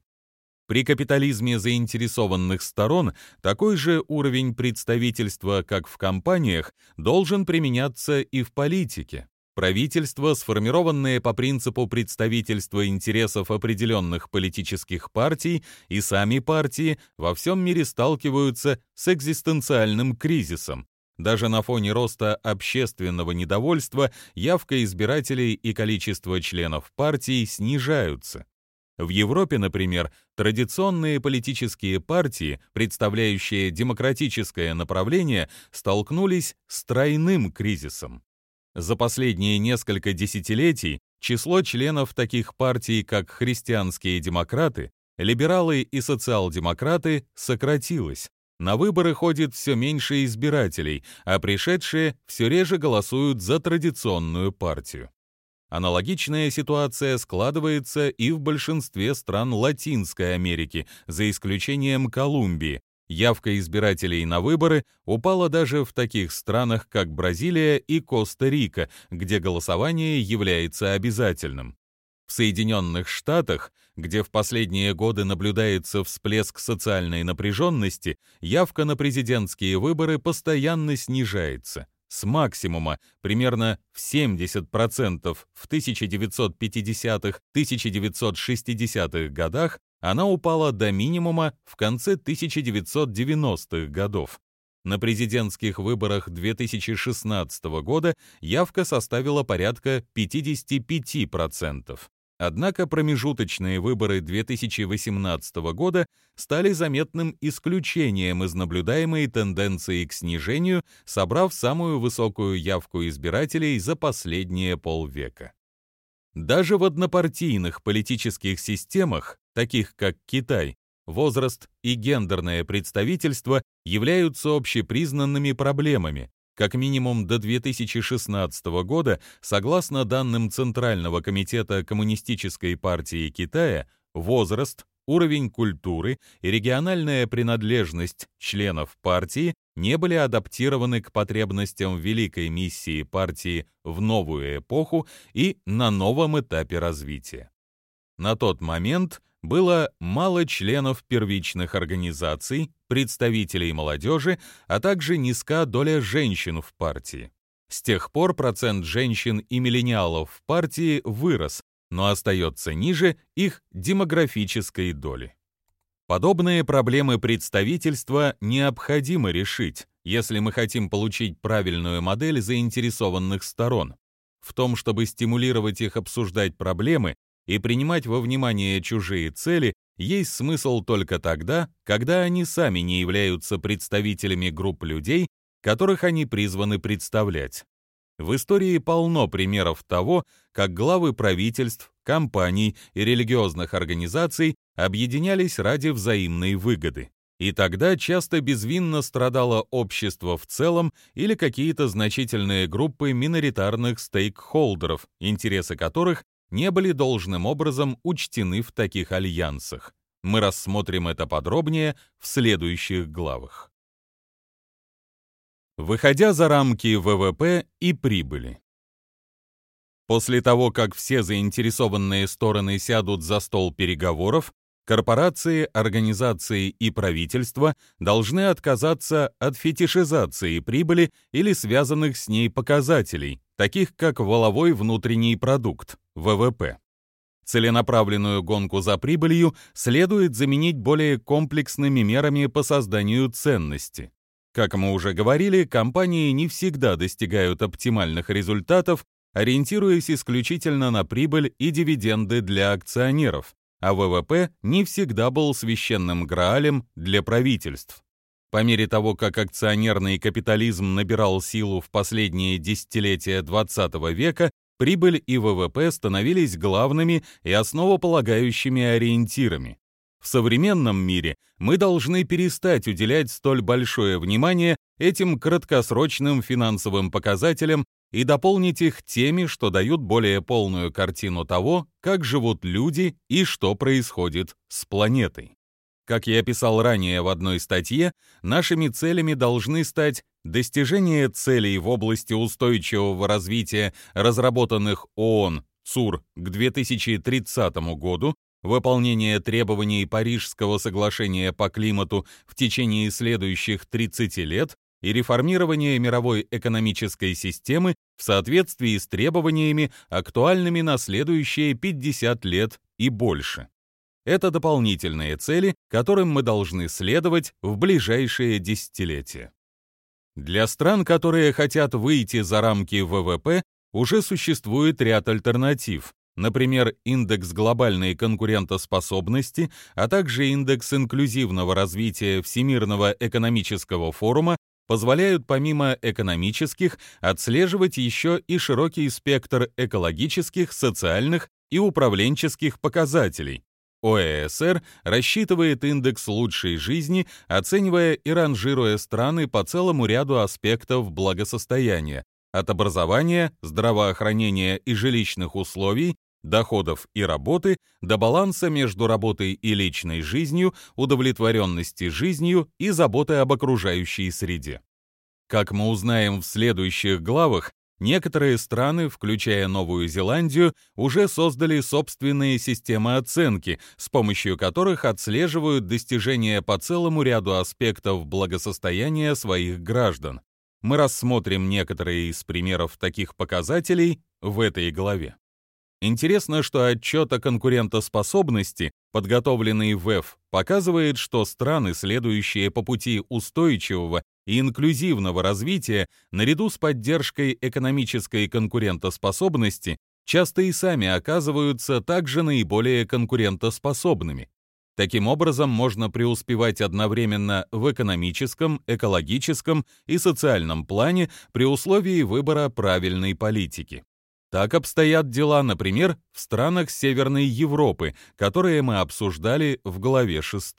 При капитализме заинтересованных сторон такой же уровень представительства, как в компаниях, должен применяться и в политике. Правительство, сформированное по принципу представительства интересов определенных политических партий, и сами партии во всем мире сталкиваются с экзистенциальным кризисом. Даже на фоне роста общественного недовольства явка избирателей и количество членов партий снижаются. В Европе, например, традиционные политические партии, представляющие демократическое направление, столкнулись с тройным кризисом. За последние несколько десятилетий число членов таких партий, как христианские демократы, либералы и социал-демократы, сократилось. На выборы ходит все меньше избирателей, а пришедшие все реже голосуют за традиционную партию. Аналогичная ситуация складывается и в большинстве стран Латинской Америки, за исключением Колумбии. Явка избирателей на выборы упала даже в таких странах, как Бразилия и Коста-Рика, где голосование является обязательным. В Соединенных Штатах, где в последние годы наблюдается всплеск социальной напряженности, явка на президентские выборы постоянно снижается. С максимума примерно в 70% в 1950-1960-х годах она упала до минимума в конце 1990-х годов. На президентских выборах 2016 года явка составила порядка 55%. Однако промежуточные выборы 2018 года стали заметным исключением из наблюдаемой тенденции к снижению, собрав самую высокую явку избирателей за последние полвека. Даже в однопартийных политических системах, таких как Китай, возраст и гендерное представительство являются общепризнанными проблемами, как минимум до 2016 года, согласно данным Центрального комитета Коммунистической партии Китая, возраст, уровень культуры и региональная принадлежность членов партии не были адаптированы к потребностям великой миссии партии в новую эпоху и на новом этапе развития. На тот момент было мало членов первичных организаций, представителей молодежи, а также низка доля женщин в партии. С тех пор процент женщин и миллениалов в партии вырос, но остается ниже их демографической доли. Подобные проблемы представительства необходимо решить, если мы хотим получить правильную модель заинтересованных сторон. В том, чтобы стимулировать их обсуждать проблемы, и принимать во внимание чужие цели есть смысл только тогда, когда они сами не являются представителями групп людей, которых они призваны представлять. В истории полно примеров того, как главы правительств, компаний и религиозных организаций объединялись ради взаимной выгоды. И тогда часто безвинно страдало общество в целом или какие-то значительные группы миноритарных стейкхолдеров, интересы которых не были должным образом учтены в таких альянсах. Мы рассмотрим это подробнее в следующих главах. Выходя за рамки ВВП и прибыли. После того, как все заинтересованные стороны сядут за стол переговоров, корпорации, организации и правительства должны отказаться от фетишизации прибыли или связанных с ней показателей, таких как воловой внутренний продукт, ВВП. Целенаправленную гонку за прибылью следует заменить более комплексными мерами по созданию ценности. Как мы уже говорили, компании не всегда достигают оптимальных результатов, ориентируясь исключительно на прибыль и дивиденды для акционеров, а ВВП не всегда был священным граалем для правительств. По мере того, как акционерный капитализм набирал силу в последние десятилетия XX века, прибыль и ВВП становились главными и основополагающими ориентирами. В современном мире мы должны перестать уделять столь большое внимание этим краткосрочным финансовым показателям и дополнить их теми, что дают более полную картину того, как живут люди и что происходит с планетой. Как я писал ранее в одной статье, нашими целями должны стать достижение целей в области устойчивого развития, разработанных ООН ЦУР к 2030 году, выполнение требований Парижского соглашения по климату в течение следующих 30 лет и реформирование мировой экономической системы в соответствии с требованиями, актуальными на следующие 50 лет и больше. Это дополнительные цели, которым мы должны следовать в ближайшие десятилетия. Для стран, которые хотят выйти за рамки ВВП, уже существует ряд альтернатив, например, индекс глобальной конкурентоспособности, а также индекс инклюзивного развития Всемирного экономического форума, позволяют помимо экономических отслеживать еще и широкий спектр экологических, социальных и управленческих показателей. ОЭСР рассчитывает индекс лучшей жизни, оценивая и ранжируя страны по целому ряду аспектов благосостояния, от образования, здравоохранения и жилищных условий доходов и работы до баланса между работой и личной жизнью, удовлетворенности жизнью и заботы об окружающей среде. Как мы узнаем в следующих главах, некоторые страны, включая Новую Зеландию, уже создали собственные системы оценки, с помощью которых отслеживают достижения по целому ряду аспектов благосостояния своих граждан. Мы рассмотрим некоторые из примеров таких показателей в этой главе. Интересно, что отчет о конкурентоспособности, подготовленный ВЭФ, показывает, что страны, следующие по пути устойчивого и инклюзивного развития, наряду с поддержкой экономической конкурентоспособности, часто и сами оказываются также наиболее конкурентоспособными. Таким образом, можно преуспевать одновременно в экономическом, экологическом и социальном плане при условии выбора правильной политики. Так обстоят дела, например, в странах Северной Европы, которые мы обсуждали в главе 6.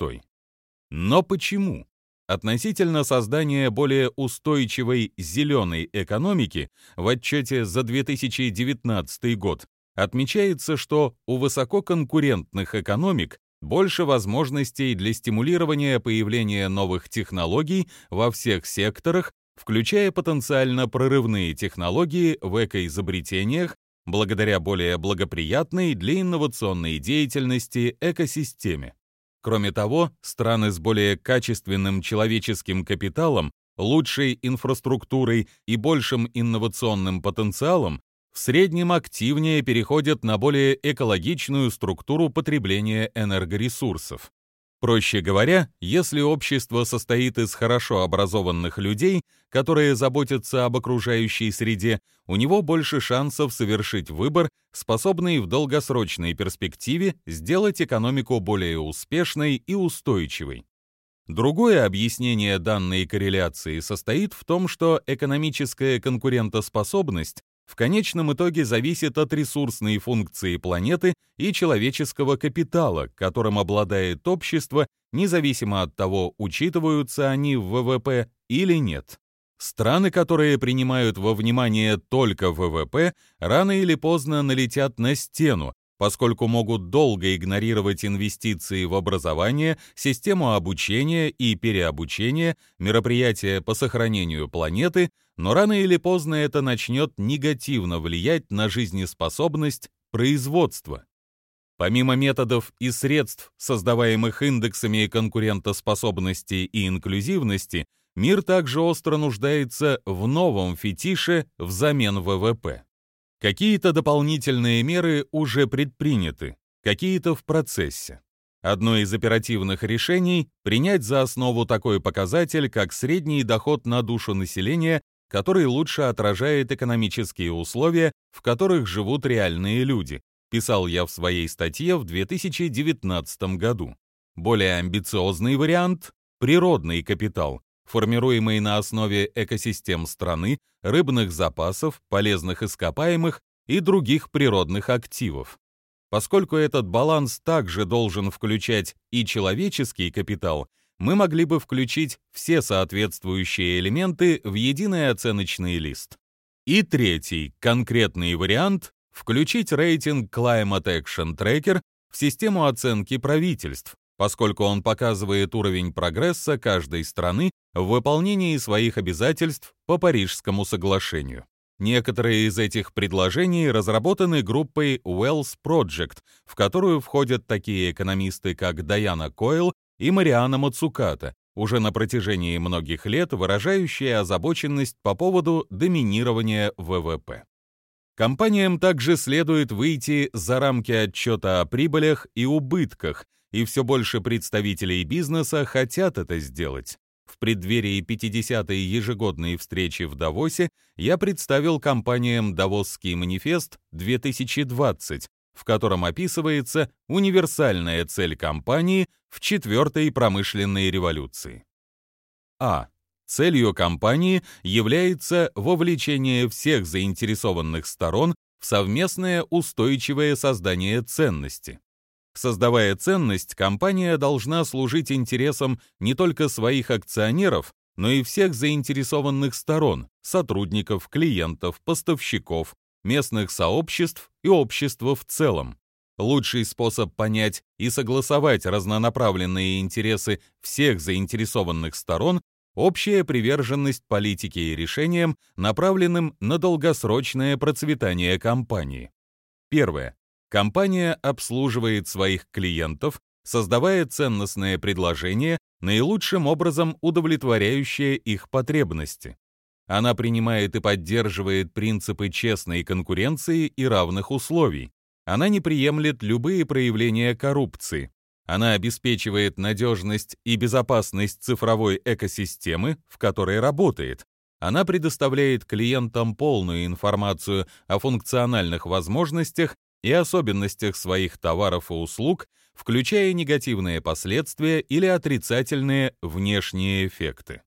Но почему? Относительно создания более устойчивой зеленой экономики в отчете за 2019 год отмечается, что у высококонкурентных экономик больше возможностей для стимулирования появления новых технологий во всех секторах включая потенциально прорывные технологии в экоизобретениях благодаря более благоприятной для инновационной деятельности экосистеме. Кроме того, страны с более качественным человеческим капиталом, лучшей инфраструктурой и большим инновационным потенциалом в среднем активнее переходят на более экологичную структуру потребления энергоресурсов. Проще говоря, если общество состоит из хорошо образованных людей, которые заботятся об окружающей среде, у него больше шансов совершить выбор, способный в долгосрочной перспективе сделать экономику более успешной и устойчивой. Другое объяснение данной корреляции состоит в том, что экономическая конкурентоспособность в конечном итоге зависит от ресурсной функции планеты и человеческого капитала, которым обладает общество, независимо от того, учитываются они в ВВП или нет. Страны, которые принимают во внимание только ВВП, рано или поздно налетят на стену, поскольку могут долго игнорировать инвестиции в образование, систему обучения и переобучения, мероприятия по сохранению планеты, но рано или поздно это начнет негативно влиять на жизнеспособность производства. Помимо методов и средств, создаваемых индексами конкурентоспособности и инклюзивности, мир также остро нуждается в новом фетише взамен ВВП. Какие-то дополнительные меры уже предприняты, какие-то в процессе. Одно из оперативных решений – принять за основу такой показатель, как средний доход на душу населения, который лучше отражает экономические условия, в которых живут реальные люди, писал я в своей статье в 2019 году. Более амбициозный вариант – природный капитал, формируемый на основе экосистем страны, рыбных запасов, полезных ископаемых и других природных активов. Поскольку этот баланс также должен включать и человеческий капитал, мы могли бы включить все соответствующие элементы в единый оценочный лист. И третий, конкретный вариант – включить рейтинг Climate Action Tracker в систему оценки правительств, поскольку он показывает уровень прогресса каждой страны в выполнении своих обязательств по Парижскому соглашению. Некоторые из этих предложений разработаны группой Wells Project, в которую входят такие экономисты, как Даяна Койл и Мариана Мацуката, уже на протяжении многих лет выражающие озабоченность по поводу доминирования ВВП. Компаниям также следует выйти за рамки отчета о прибылях и убытках, и все больше представителей бизнеса хотят это сделать. В преддверии 50-й ежегодной встречи в Давосе я представил компаниям «Давосский манифест 2020», в котором описывается универсальная цель компании в четвертой промышленной революции. А. Целью компании является вовлечение всех заинтересованных сторон в совместное устойчивое создание ценности. Создавая ценность, компания должна служить интересам не только своих акционеров, но и всех заинтересованных сторон, сотрудников, клиентов, поставщиков, местных сообществ и общества в целом. Лучший способ понять и согласовать разнонаправленные интересы всех заинтересованных сторон – общая приверженность политике и решениям, направленным на долгосрочное процветание компании. Первое. Компания обслуживает своих клиентов, создавая ценностное предложение, наилучшим образом удовлетворяющее их потребности. Она принимает и поддерживает принципы честной конкуренции и равных условий. Она не приемлет любые проявления коррупции. Она обеспечивает надежность и безопасность цифровой экосистемы, в которой работает. Она предоставляет клиентам полную информацию о функциональных возможностях и особенностях своих товаров и услуг, включая негативные последствия или отрицательные внешние эффекты.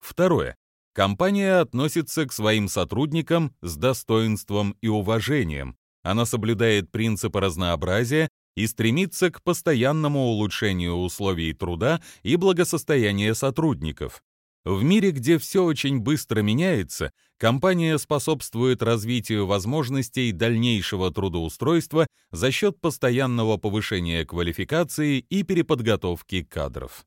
Второе. Компания относится к своим сотрудникам с достоинством и уважением. Она соблюдает принципы разнообразия и стремится к постоянному улучшению условий труда и благосостояния сотрудников. В мире, где все очень быстро меняется, компания способствует развитию возможностей дальнейшего трудоустройства за счет постоянного повышения квалификации и переподготовки кадров.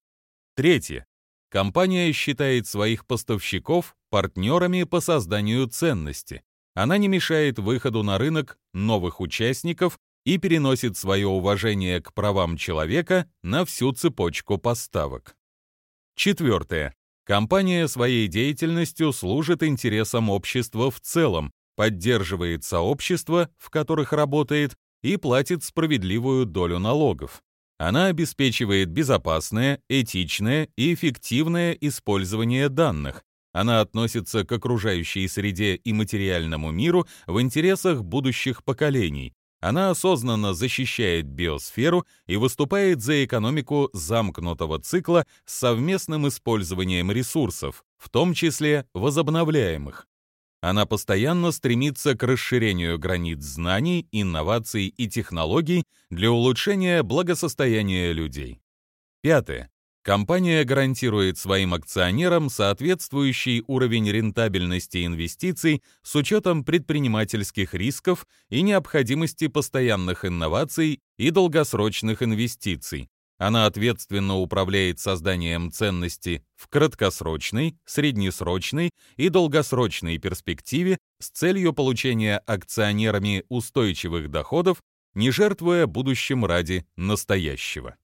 Третье. Компания считает своих поставщиков партнерами по созданию ценности. Она не мешает выходу на рынок новых участников и переносит свое уважение к правам человека на всю цепочку поставок. Четвертое. Компания своей деятельностью служит интересам общества в целом, поддерживает сообщества, в которых работает, и платит справедливую долю налогов. Она обеспечивает безопасное, этичное и эффективное использование данных. Она относится к окружающей среде и материальному миру в интересах будущих поколений, она осознанно защищает биосферу и выступает за экономику замкнутого цикла с совместным использованием ресурсов, в том числе возобновляемых. Она постоянно стремится к расширению границ знаний, инноваций и технологий для улучшения благосостояния людей. Пятое. Компания гарантирует своим акционерам соответствующий уровень рентабельности инвестиций с учетом предпринимательских рисков и необходимости постоянных инноваций и долгосрочных инвестиций. Она ответственно управляет созданием ценности в краткосрочной, среднесрочной и долгосрочной перспективе с целью получения акционерами устойчивых доходов, не жертвуя будущим ради настоящего.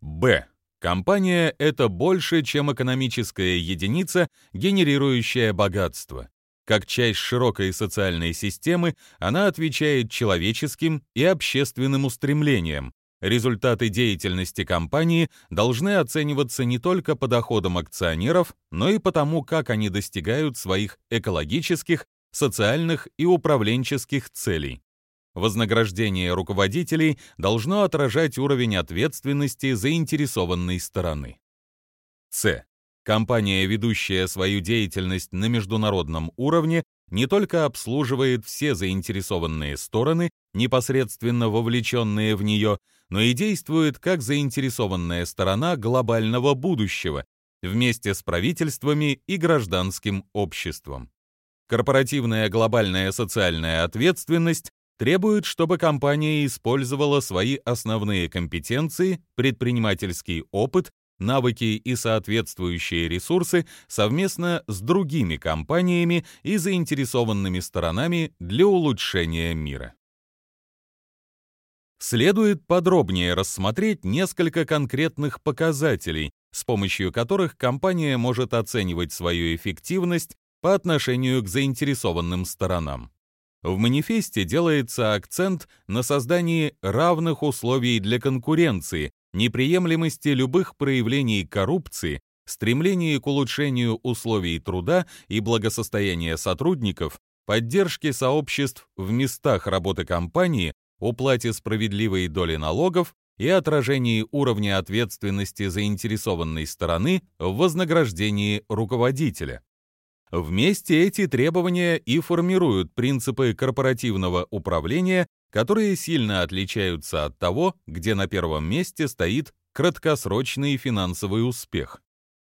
Б. Компания — это больше, чем экономическая единица, генерирующая богатство. Как часть широкой социальной системы, она отвечает человеческим и общественным устремлениям. Результаты деятельности компании должны оцениваться не только по доходам акционеров, но и по тому, как они достигают своих экологических, социальных и управленческих целей. Вознаграждение руководителей должно отражать уровень ответственности заинтересованной стороны. С. Компания, ведущая свою деятельность на международном уровне, не только обслуживает все заинтересованные стороны, непосредственно вовлеченные в нее, но и действует как заинтересованная сторона глобального будущего, вместе с правительствами и гражданским обществом. Корпоративная глобальная социальная ответственность требует, чтобы компания использовала свои основные компетенции, предпринимательский опыт, навыки и соответствующие ресурсы совместно с другими компаниями и заинтересованными сторонами для улучшения мира. Следует подробнее рассмотреть несколько конкретных показателей, с помощью которых компания может оценивать свою эффективность по отношению к заинтересованным сторонам. В манифесте делается акцент на создании равных условий для конкуренции, неприемлемости любых проявлений коррупции, стремлении к улучшению условий труда и благосостояния сотрудников, поддержке сообществ в местах работы компании, уплате справедливой доли налогов и отражении уровня ответственности заинтересованной стороны в вознаграждении руководителя. Вместе эти требования и формируют принципы корпоративного управления, которые сильно отличаются от того, где на первом месте стоит краткосрочный финансовый успех.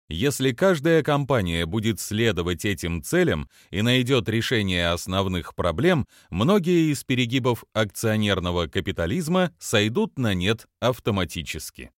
Если каждая компания будет следовать этим целям и найдет решение основных проблем, многие из перегибов акционерного капитализма сойдут на нет автоматически.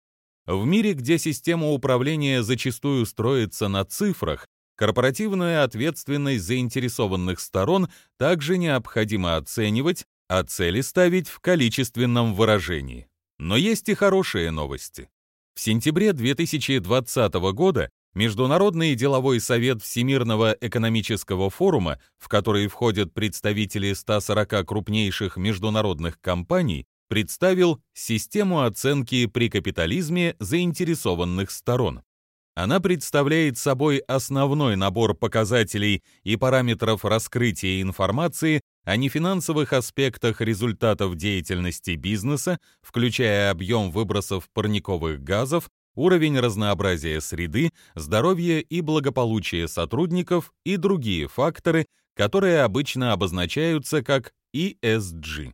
В мире, где система управления зачастую строится на цифрах, корпоративная ответственность заинтересованных сторон также необходимо оценивать, а цели ставить в количественном выражении. Но есть и хорошие новости. В сентябре 2020 года Международный деловой совет Всемирного экономического форума, в который входят представители 140 крупнейших международных компаний, представил систему оценки при капитализме заинтересованных сторон. Она представляет собой основной набор показателей и параметров раскрытия информации о нефинансовых аспектах результатов деятельности бизнеса, включая объем выбросов парниковых газов, уровень разнообразия среды, здоровье и благополучие сотрудников и другие факторы, которые обычно обозначаются как ESG.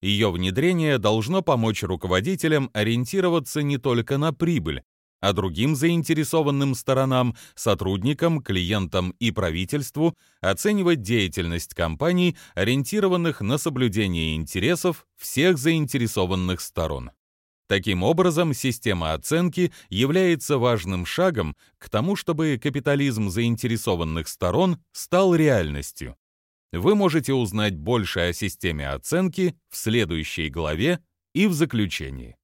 Ее внедрение должно помочь руководителям ориентироваться не только на прибыль, а другим заинтересованным сторонам, сотрудникам, клиентам и правительству оценивать деятельность компаний, ориентированных на соблюдение интересов всех заинтересованных сторон. Таким образом, система оценки является важным шагом к тому, чтобы капитализм заинтересованных сторон стал реальностью. Вы можете узнать больше о системе оценки в следующей главе и в заключении.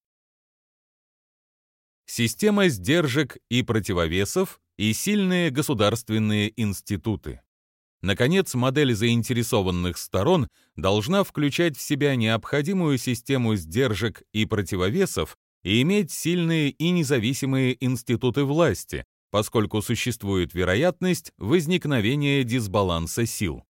Система сдержек и противовесов и сильные государственные институты. Наконец, модель заинтересованных сторон должна включать в себя необходимую систему сдержек и противовесов и иметь сильные и независимые институты власти, поскольку существует вероятность возникновения дисбаланса сил.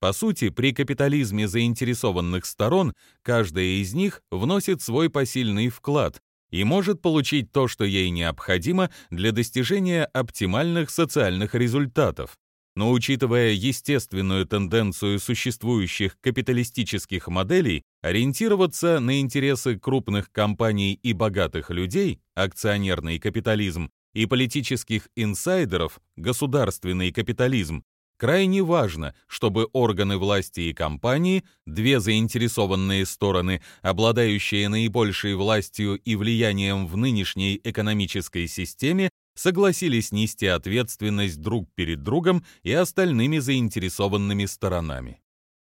По сути, при капитализме заинтересованных сторон каждая из них вносит свой посильный вклад, и может получить то, что ей необходимо для достижения оптимальных социальных результатов. Но учитывая естественную тенденцию существующих капиталистических моделей ориентироваться на интересы крупных компаний и богатых людей, акционерный капитализм, и политических инсайдеров, государственный капитализм, Крайне важно, чтобы органы власти и компании, две заинтересованные стороны, обладающие наибольшей властью и влиянием в нынешней экономической системе, согласились нести ответственность друг перед другом и остальными заинтересованными сторонами.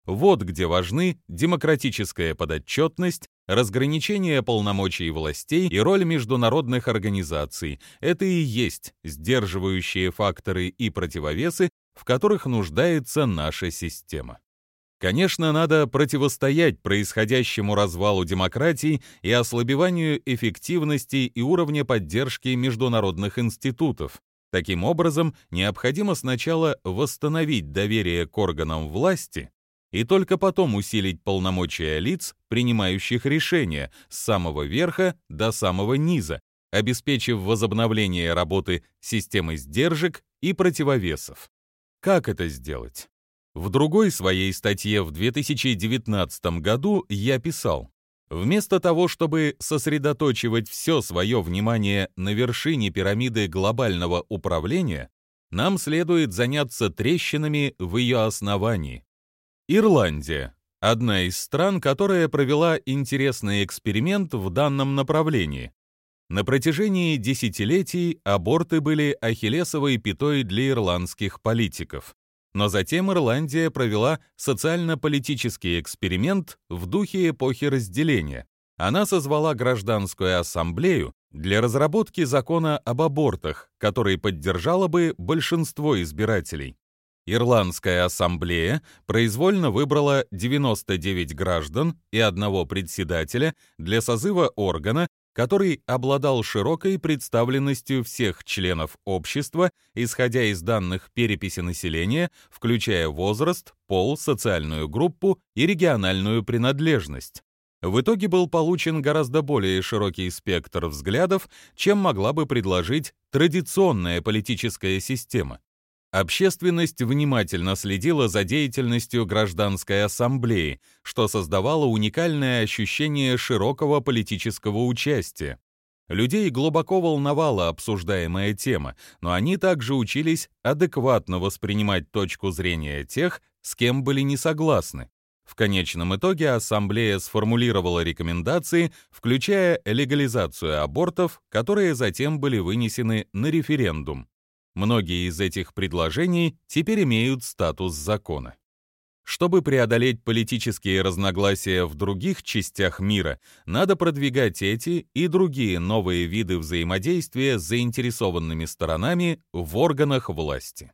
Вот где важны демократическая подотчетность, разграничение полномочий властей и роль международных организаций. Это и есть сдерживающие факторы и противовесы, в которых нуждается наша система. Конечно, надо противостоять происходящему развалу демократии и ослабеванию эффективности и уровня поддержки международных институтов. Таким образом, необходимо сначала восстановить доверие к органам власти и только потом усилить полномочия лиц, принимающих решения с самого верха до самого низа, обеспечив возобновление работы системы сдержек и противовесов. Как это сделать? В другой своей статье в 2019 году я писал, вместо того, чтобы сосредоточивать все свое внимание на вершине пирамиды глобального управления, нам следует заняться трещинами в ее основании. Ирландия – одна из стран, которая провела интересный эксперимент в данном направлении. На протяжении десятилетий аборты были ахиллесовой пятой для ирландских политиков. Но затем Ирландия провела социально-политический эксперимент в духе эпохи разделения. Она созвала гражданскую ассамблею для разработки закона об абортах, который поддержало бы большинство избирателей. Ирландская ассамблея произвольно выбрала 99 граждан и одного председателя для созыва органа, который обладал широкой представленностью всех членов общества, исходя из данных переписи населения, включая возраст, пол, социальную группу и региональную принадлежность. В итоге был получен гораздо более широкий спектр взглядов, чем могла бы предложить традиционная политическая система. Общественность внимательно следила за деятельностью гражданской ассамблеи, что создавало уникальное ощущение широкого политического участия. Людей глубоко волновала обсуждаемая тема, но они также учились адекватно воспринимать точку зрения тех, с кем были не согласны. В конечном итоге ассамблея сформулировала рекомендации, включая легализацию абортов, которые затем были вынесены на референдум. Многие из этих предложений теперь имеют статус закона. Чтобы преодолеть политические разногласия в других частях мира, надо продвигать эти и другие новые виды взаимодействия с заинтересованными сторонами в органах власти.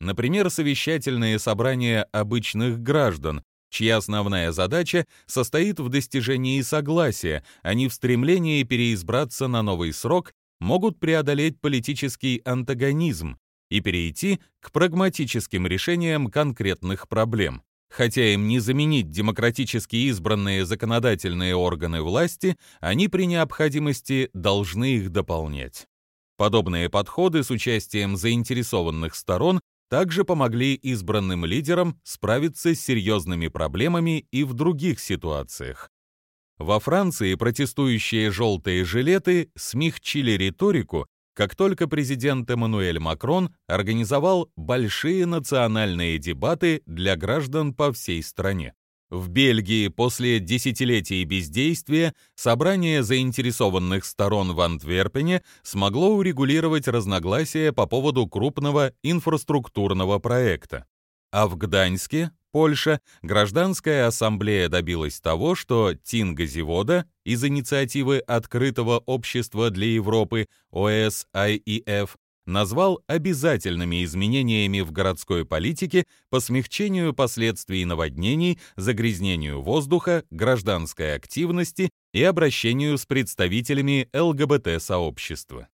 Например, совещательные собрания обычных граждан, чья основная задача состоит в достижении согласия, а не в стремлении переизбраться на новый срок, могут преодолеть политический антагонизм и перейти к прагматическим решениям конкретных проблем. Хотя им не заменить демократически избранные законодательные органы власти, они при необходимости должны их дополнять. Подобные подходы с участием заинтересованных сторон также помогли избранным лидерам справиться с серьезными проблемами и в других ситуациях. Во Франции протестующие желтые жилеты смягчили риторику как только президент Эммануэль Макрон организовал большие национальные дебаты для граждан по всей стране. В Бельгии после десятилетий бездействия собрание заинтересованных сторон в Антверпене смогло урегулировать разногласия по поводу крупного инфраструктурного проекта. А в Гданьске Польша, гражданская ассамблея добилась того, что Тингазевода из инициативы Открытого общества для Европы ОСИЕФ назвал обязательными изменениями в городской политике по смягчению последствий наводнений, загрязнению воздуха, гражданской активности и обращению с представителями ЛГБТ-сообщества.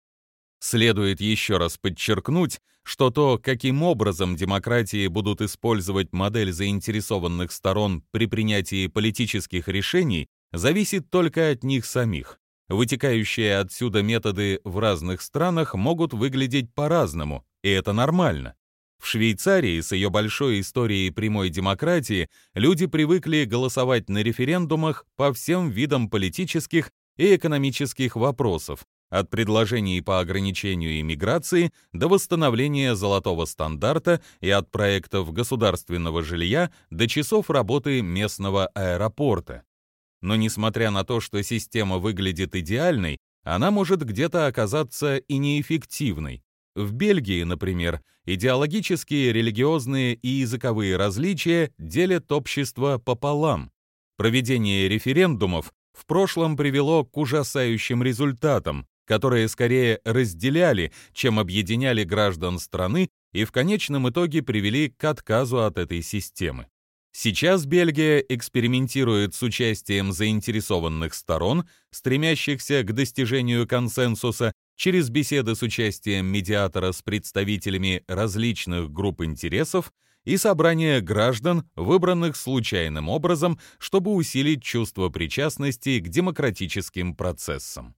Следует еще раз подчеркнуть, что то, каким образом демократии будут использовать модель заинтересованных сторон при принятии политических решений, зависит только от них самих. Вытекающие отсюда методы в разных странах могут выглядеть по-разному, и это нормально. В Швейцарии с ее большой историей прямой демократии люди привыкли голосовать на референдумах по всем видам политических и экономических вопросов, от предложений по ограничению иммиграции до восстановления золотого стандарта и от проектов государственного жилья до часов работы местного аэропорта. Но несмотря на то, что система выглядит идеальной, она может где-то оказаться и неэффективной. В Бельгии, например, идеологические, религиозные и языковые различия делят общество пополам. Проведение референдумов в прошлом привело к ужасающим результатам, которые скорее разделяли, чем объединяли граждан страны и в конечном итоге привели к отказу от этой системы. Сейчас Бельгия экспериментирует с участием заинтересованных сторон, стремящихся к достижению консенсуса через беседы с участием медиатора с представителями различных групп интересов и собрание граждан, выбранных случайным образом, чтобы усилить чувство причастности к демократическим процессам.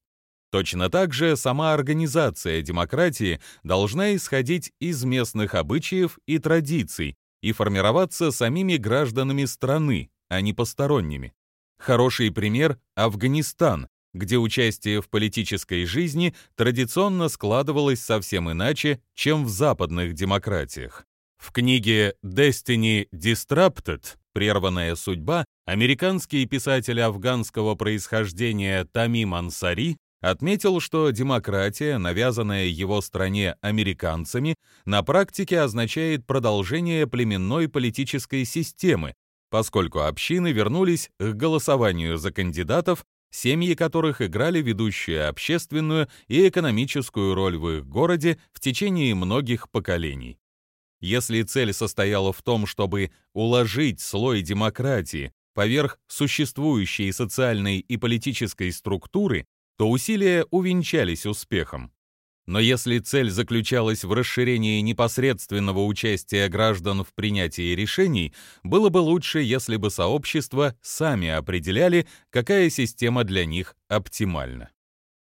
Точно так же сама организация демократии должна исходить из местных обычаев и традиций и формироваться самими гражданами страны, а не посторонними. Хороший пример – Афганистан, где участие в политической жизни традиционно складывалось совсем иначе, чем в западных демократиях. В книге «Destiny Disrupted» «Прерванная судьба» американский писатель афганского происхождения Тамим Ансари отметил, что демократия, навязанная его стране американцами, на практике означает продолжение племенной политической системы, поскольку общины вернулись к голосованию за кандидатов, семьи которых играли ведущую общественную и экономическую роль в их городе в течение многих поколений. Если цель состояла в том, чтобы уложить слой демократии поверх существующей социальной и политической структуры, то усилия увенчались успехом. Но если цель заключалась в расширении непосредственного участия граждан в принятии решений, было бы лучше, если бы сообщества сами определяли, какая система для них оптимальна.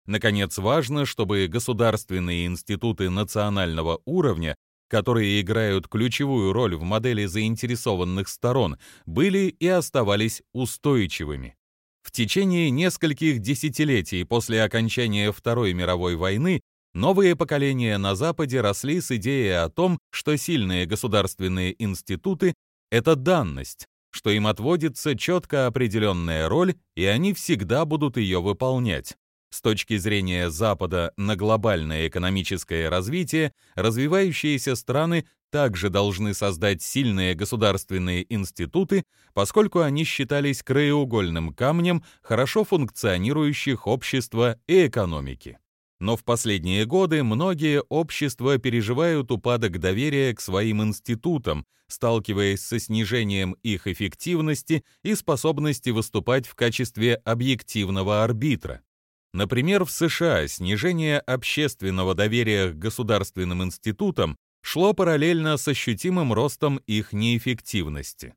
Наконец, важно, чтобы государственные институты национального уровня, которые играют ключевую роль в модели заинтересованных сторон, были и оставались устойчивыми. В течение нескольких десятилетий после окончания Второй мировой войны новые поколения на Западе росли с идеей о том, что сильные государственные институты — это данность, что им отводится четко определенная роль, и они всегда будут ее выполнять. С точки зрения Запада на глобальное экономическое развитие, развивающиеся страны также должны создать сильные государственные институты, поскольку они считались краеугольным камнем хорошо функционирующих общества и экономики. Но в последние годы многие общества переживают упадок доверия к своим институтам, сталкиваясь со снижением их эффективности и способности выступать в качестве объективного арбитра. Например, в США снижение общественного доверия к государственным институтам шло параллельно с ощутимым ростом их неэффективности.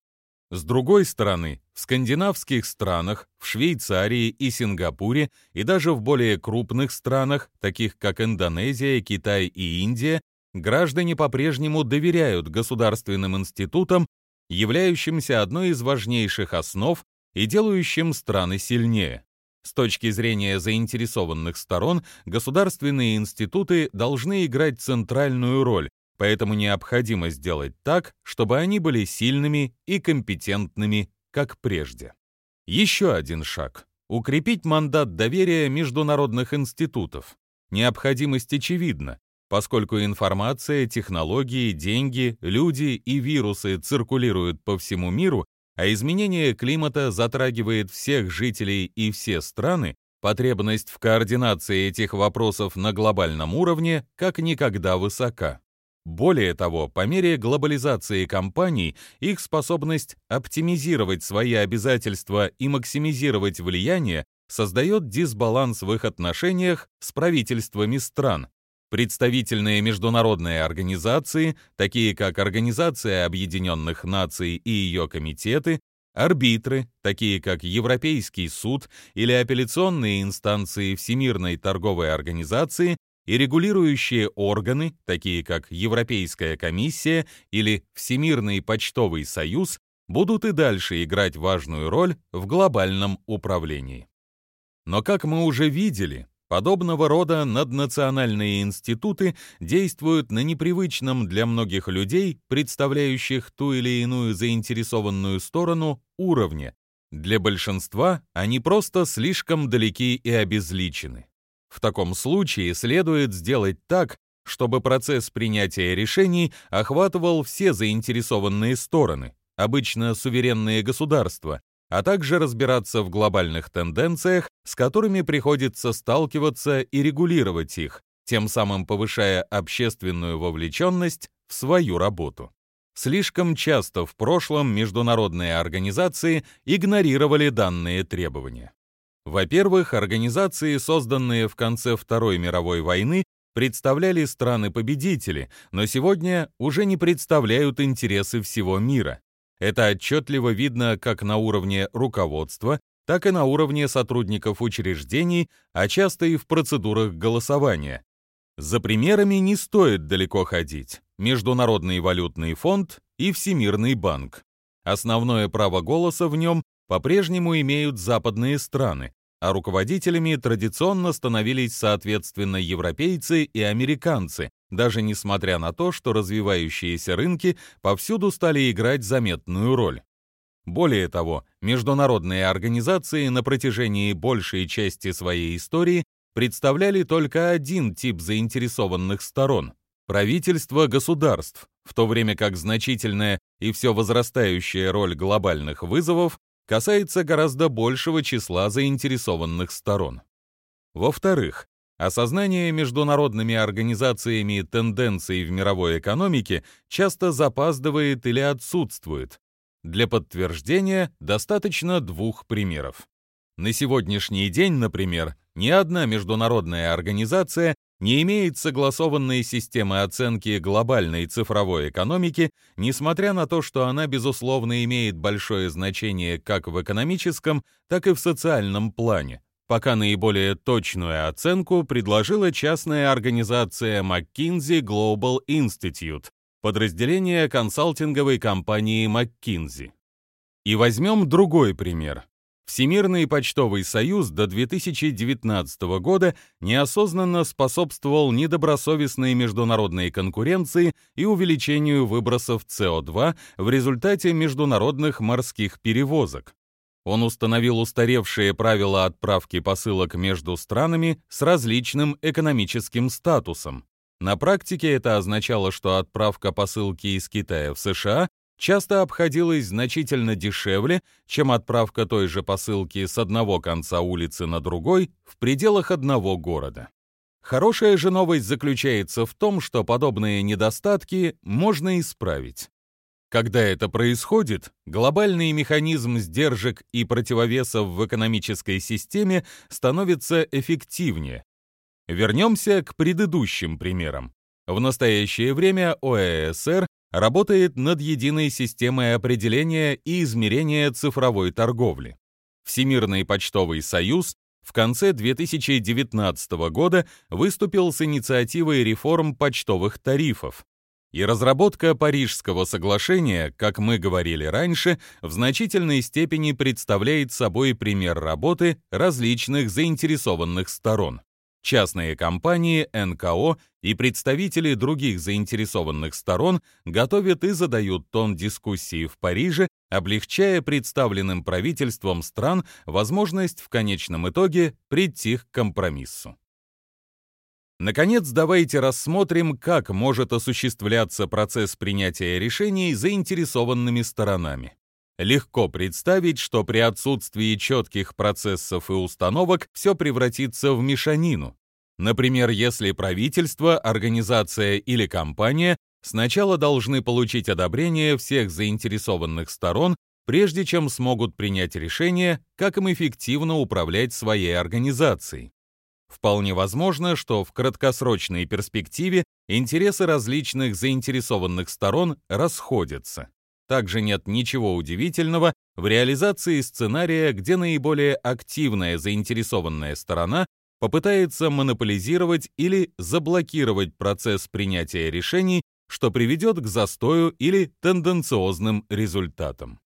С другой стороны, в скандинавских странах, в Швейцарии и Сингапуре и даже в более крупных странах, таких как Индонезия, Китай и Индия, граждане по-прежнему доверяют государственным институтам, являющимся одной из важнейших основ и делающим страны сильнее. С точки зрения заинтересованных сторон, государственные институты должны играть центральную роль, поэтому необходимо сделать так, чтобы они были сильными и компетентными, как прежде. Еще один шаг – укрепить мандат доверия международных институтов. Необходимость очевидна, поскольку информация, технологии, деньги, люди и вирусы циркулируют по всему миру, а изменение климата затрагивает всех жителей и все страны, потребность в координации этих вопросов на глобальном уровне как никогда высока. Более того, по мере глобализации компаний, их способность оптимизировать свои обязательства и максимизировать влияние создает дисбаланс в их отношениях с правительствами стран, Представительные международные организации, такие как Организация Объединенных Наций и ее комитеты, арбитры, такие как Европейский суд или апелляционные инстанции Всемирной торговой организации и регулирующие органы, такие как Европейская комиссия или Всемирный почтовый союз, будут и дальше играть важную роль в глобальном управлении. Но как мы уже видели, Подобного рода наднациональные институты действуют на непривычном для многих людей, представляющих ту или иную заинтересованную сторону, уровне. Для большинства они просто слишком далеки и обезличены. В таком случае следует сделать так, чтобы процесс принятия решений охватывал все заинтересованные стороны, обычно суверенные государства, а также разбираться в глобальных тенденциях, с которыми приходится сталкиваться и регулировать их, тем самым повышая общественную вовлеченность в свою работу. Слишком часто в прошлом международные организации игнорировали данные требования. Во-первых, организации, созданные в конце Второй мировой войны, представляли страны-победители, но сегодня уже не представляют интересы всего мира. Это отчетливо видно как на уровне руководства, так и на уровне сотрудников учреждений, а часто и в процедурах голосования. За примерами не стоит далеко ходить. Международный валютный фонд и Всемирный банк. Основное право голоса в нем по-прежнему имеют западные страны, а руководителями традиционно становились соответственно европейцы и американцы, даже несмотря на то, что развивающиеся рынки повсюду стали играть заметную роль. Более того, международные организации на протяжении большей части своей истории представляли только один тип заинтересованных сторон – правительства государств, в то время как значительная и все возрастающая роль глобальных вызовов касается гораздо большего числа заинтересованных сторон. Во-вторых, осознание международными организациями тенденций в мировой экономике часто запаздывает или отсутствует. Для подтверждения достаточно двух примеров. На сегодняшний день, например, ни одна международная организация не имеет согласованной системы оценки глобальной цифровой экономики, несмотря на то, что она, безусловно, имеет большое значение как в экономическом, так и в социальном плане. Пока наиболее точную оценку предложила частная организация McKinsey Global Institute, подразделение консалтинговой компании McKinsey. И возьмем другой пример. Всемирный почтовый союз до 2019 года неосознанно способствовал недобросовестной международной конкуренции и увеличению выбросов СО2 в результате международных морских перевозок. Он установил устаревшие правила отправки посылок между странами с различным экономическим статусом. На практике это означало, что отправка посылки из Китая в США часто обходилась значительно дешевле, чем отправка той же посылки с одного конца улицы на другой в пределах одного города. Хорошая же новость заключается в том, что подобные недостатки можно исправить. Когда это происходит, глобальный механизм сдержек и противовесов в экономической системе становится эффективнее. Вернемся к предыдущим примерам. В настоящее время ОЭСР работает над единой системой определения и измерения цифровой торговли. Всемирный почтовый союз в конце 2019 года выступил с инициативой реформ почтовых тарифов. И разработка Парижского соглашения, как мы говорили раньше, в значительной степени представляет собой пример работы различных заинтересованных сторон частные компании, НКО и представители других заинтересованных сторон готовят и задают тон дискуссии в Париже, облегчая представленным правительством стран возможность в конечном итоге прийти к компромиссу. Наконец, давайте рассмотрим, как может осуществляться процесс принятия решений заинтересованными сторонами. Легко представить, что при отсутствии четких процессов и установок все превратится в мешанину. Например, если правительство, организация или компания сначала должны получить одобрение всех заинтересованных сторон, прежде чем смогут принять решение, как им эффективно управлять своей организацией. Вполне возможно, что в краткосрочной перспективе интересы различных заинтересованных сторон расходятся. Также нет ничего удивительного в реализации сценария, где наиболее активная заинтересованная сторона попытается монополизировать или заблокировать процесс принятия решений, что приведет к застою или тенденциозным результатам.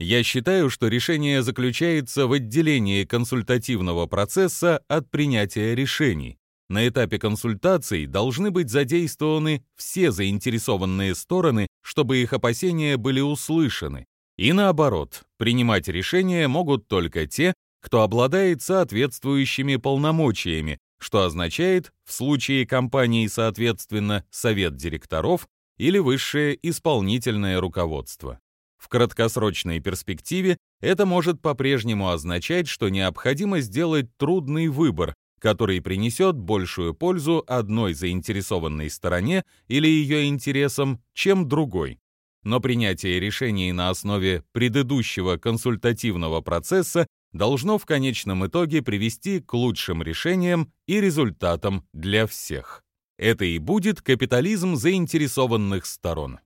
Я считаю, что решение заключается в отделении консультативного процесса от принятия решений, на этапе консультаций должны быть задействованы все заинтересованные стороны, чтобы их опасения были услышаны. И наоборот, принимать решения могут только те, кто обладает соответствующими полномочиями, что означает, в случае компании, соответственно, совет директоров или высшее исполнительное руководство. В краткосрочной перспективе это может по-прежнему означать, что необходимо сделать трудный выбор, который принесет большую пользу одной заинтересованной стороне или ее интересам, чем другой. Но принятие решений на основе предыдущего консультативного процесса должно в конечном итоге привести к лучшим решениям и результатам для всех. Это и будет капитализм заинтересованных сторон.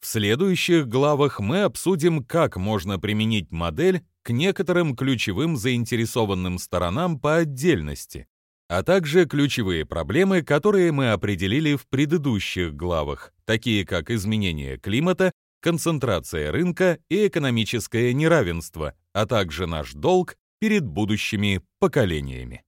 В следующих главах мы обсудим, как можно применить модель к некоторым ключевым заинтересованным сторонам по отдельности, а также ключевые проблемы, которые мы определили в предыдущих главах, такие как изменение климата, концентрация рынка и экономическое неравенство, а также наш долг перед будущими поколениями.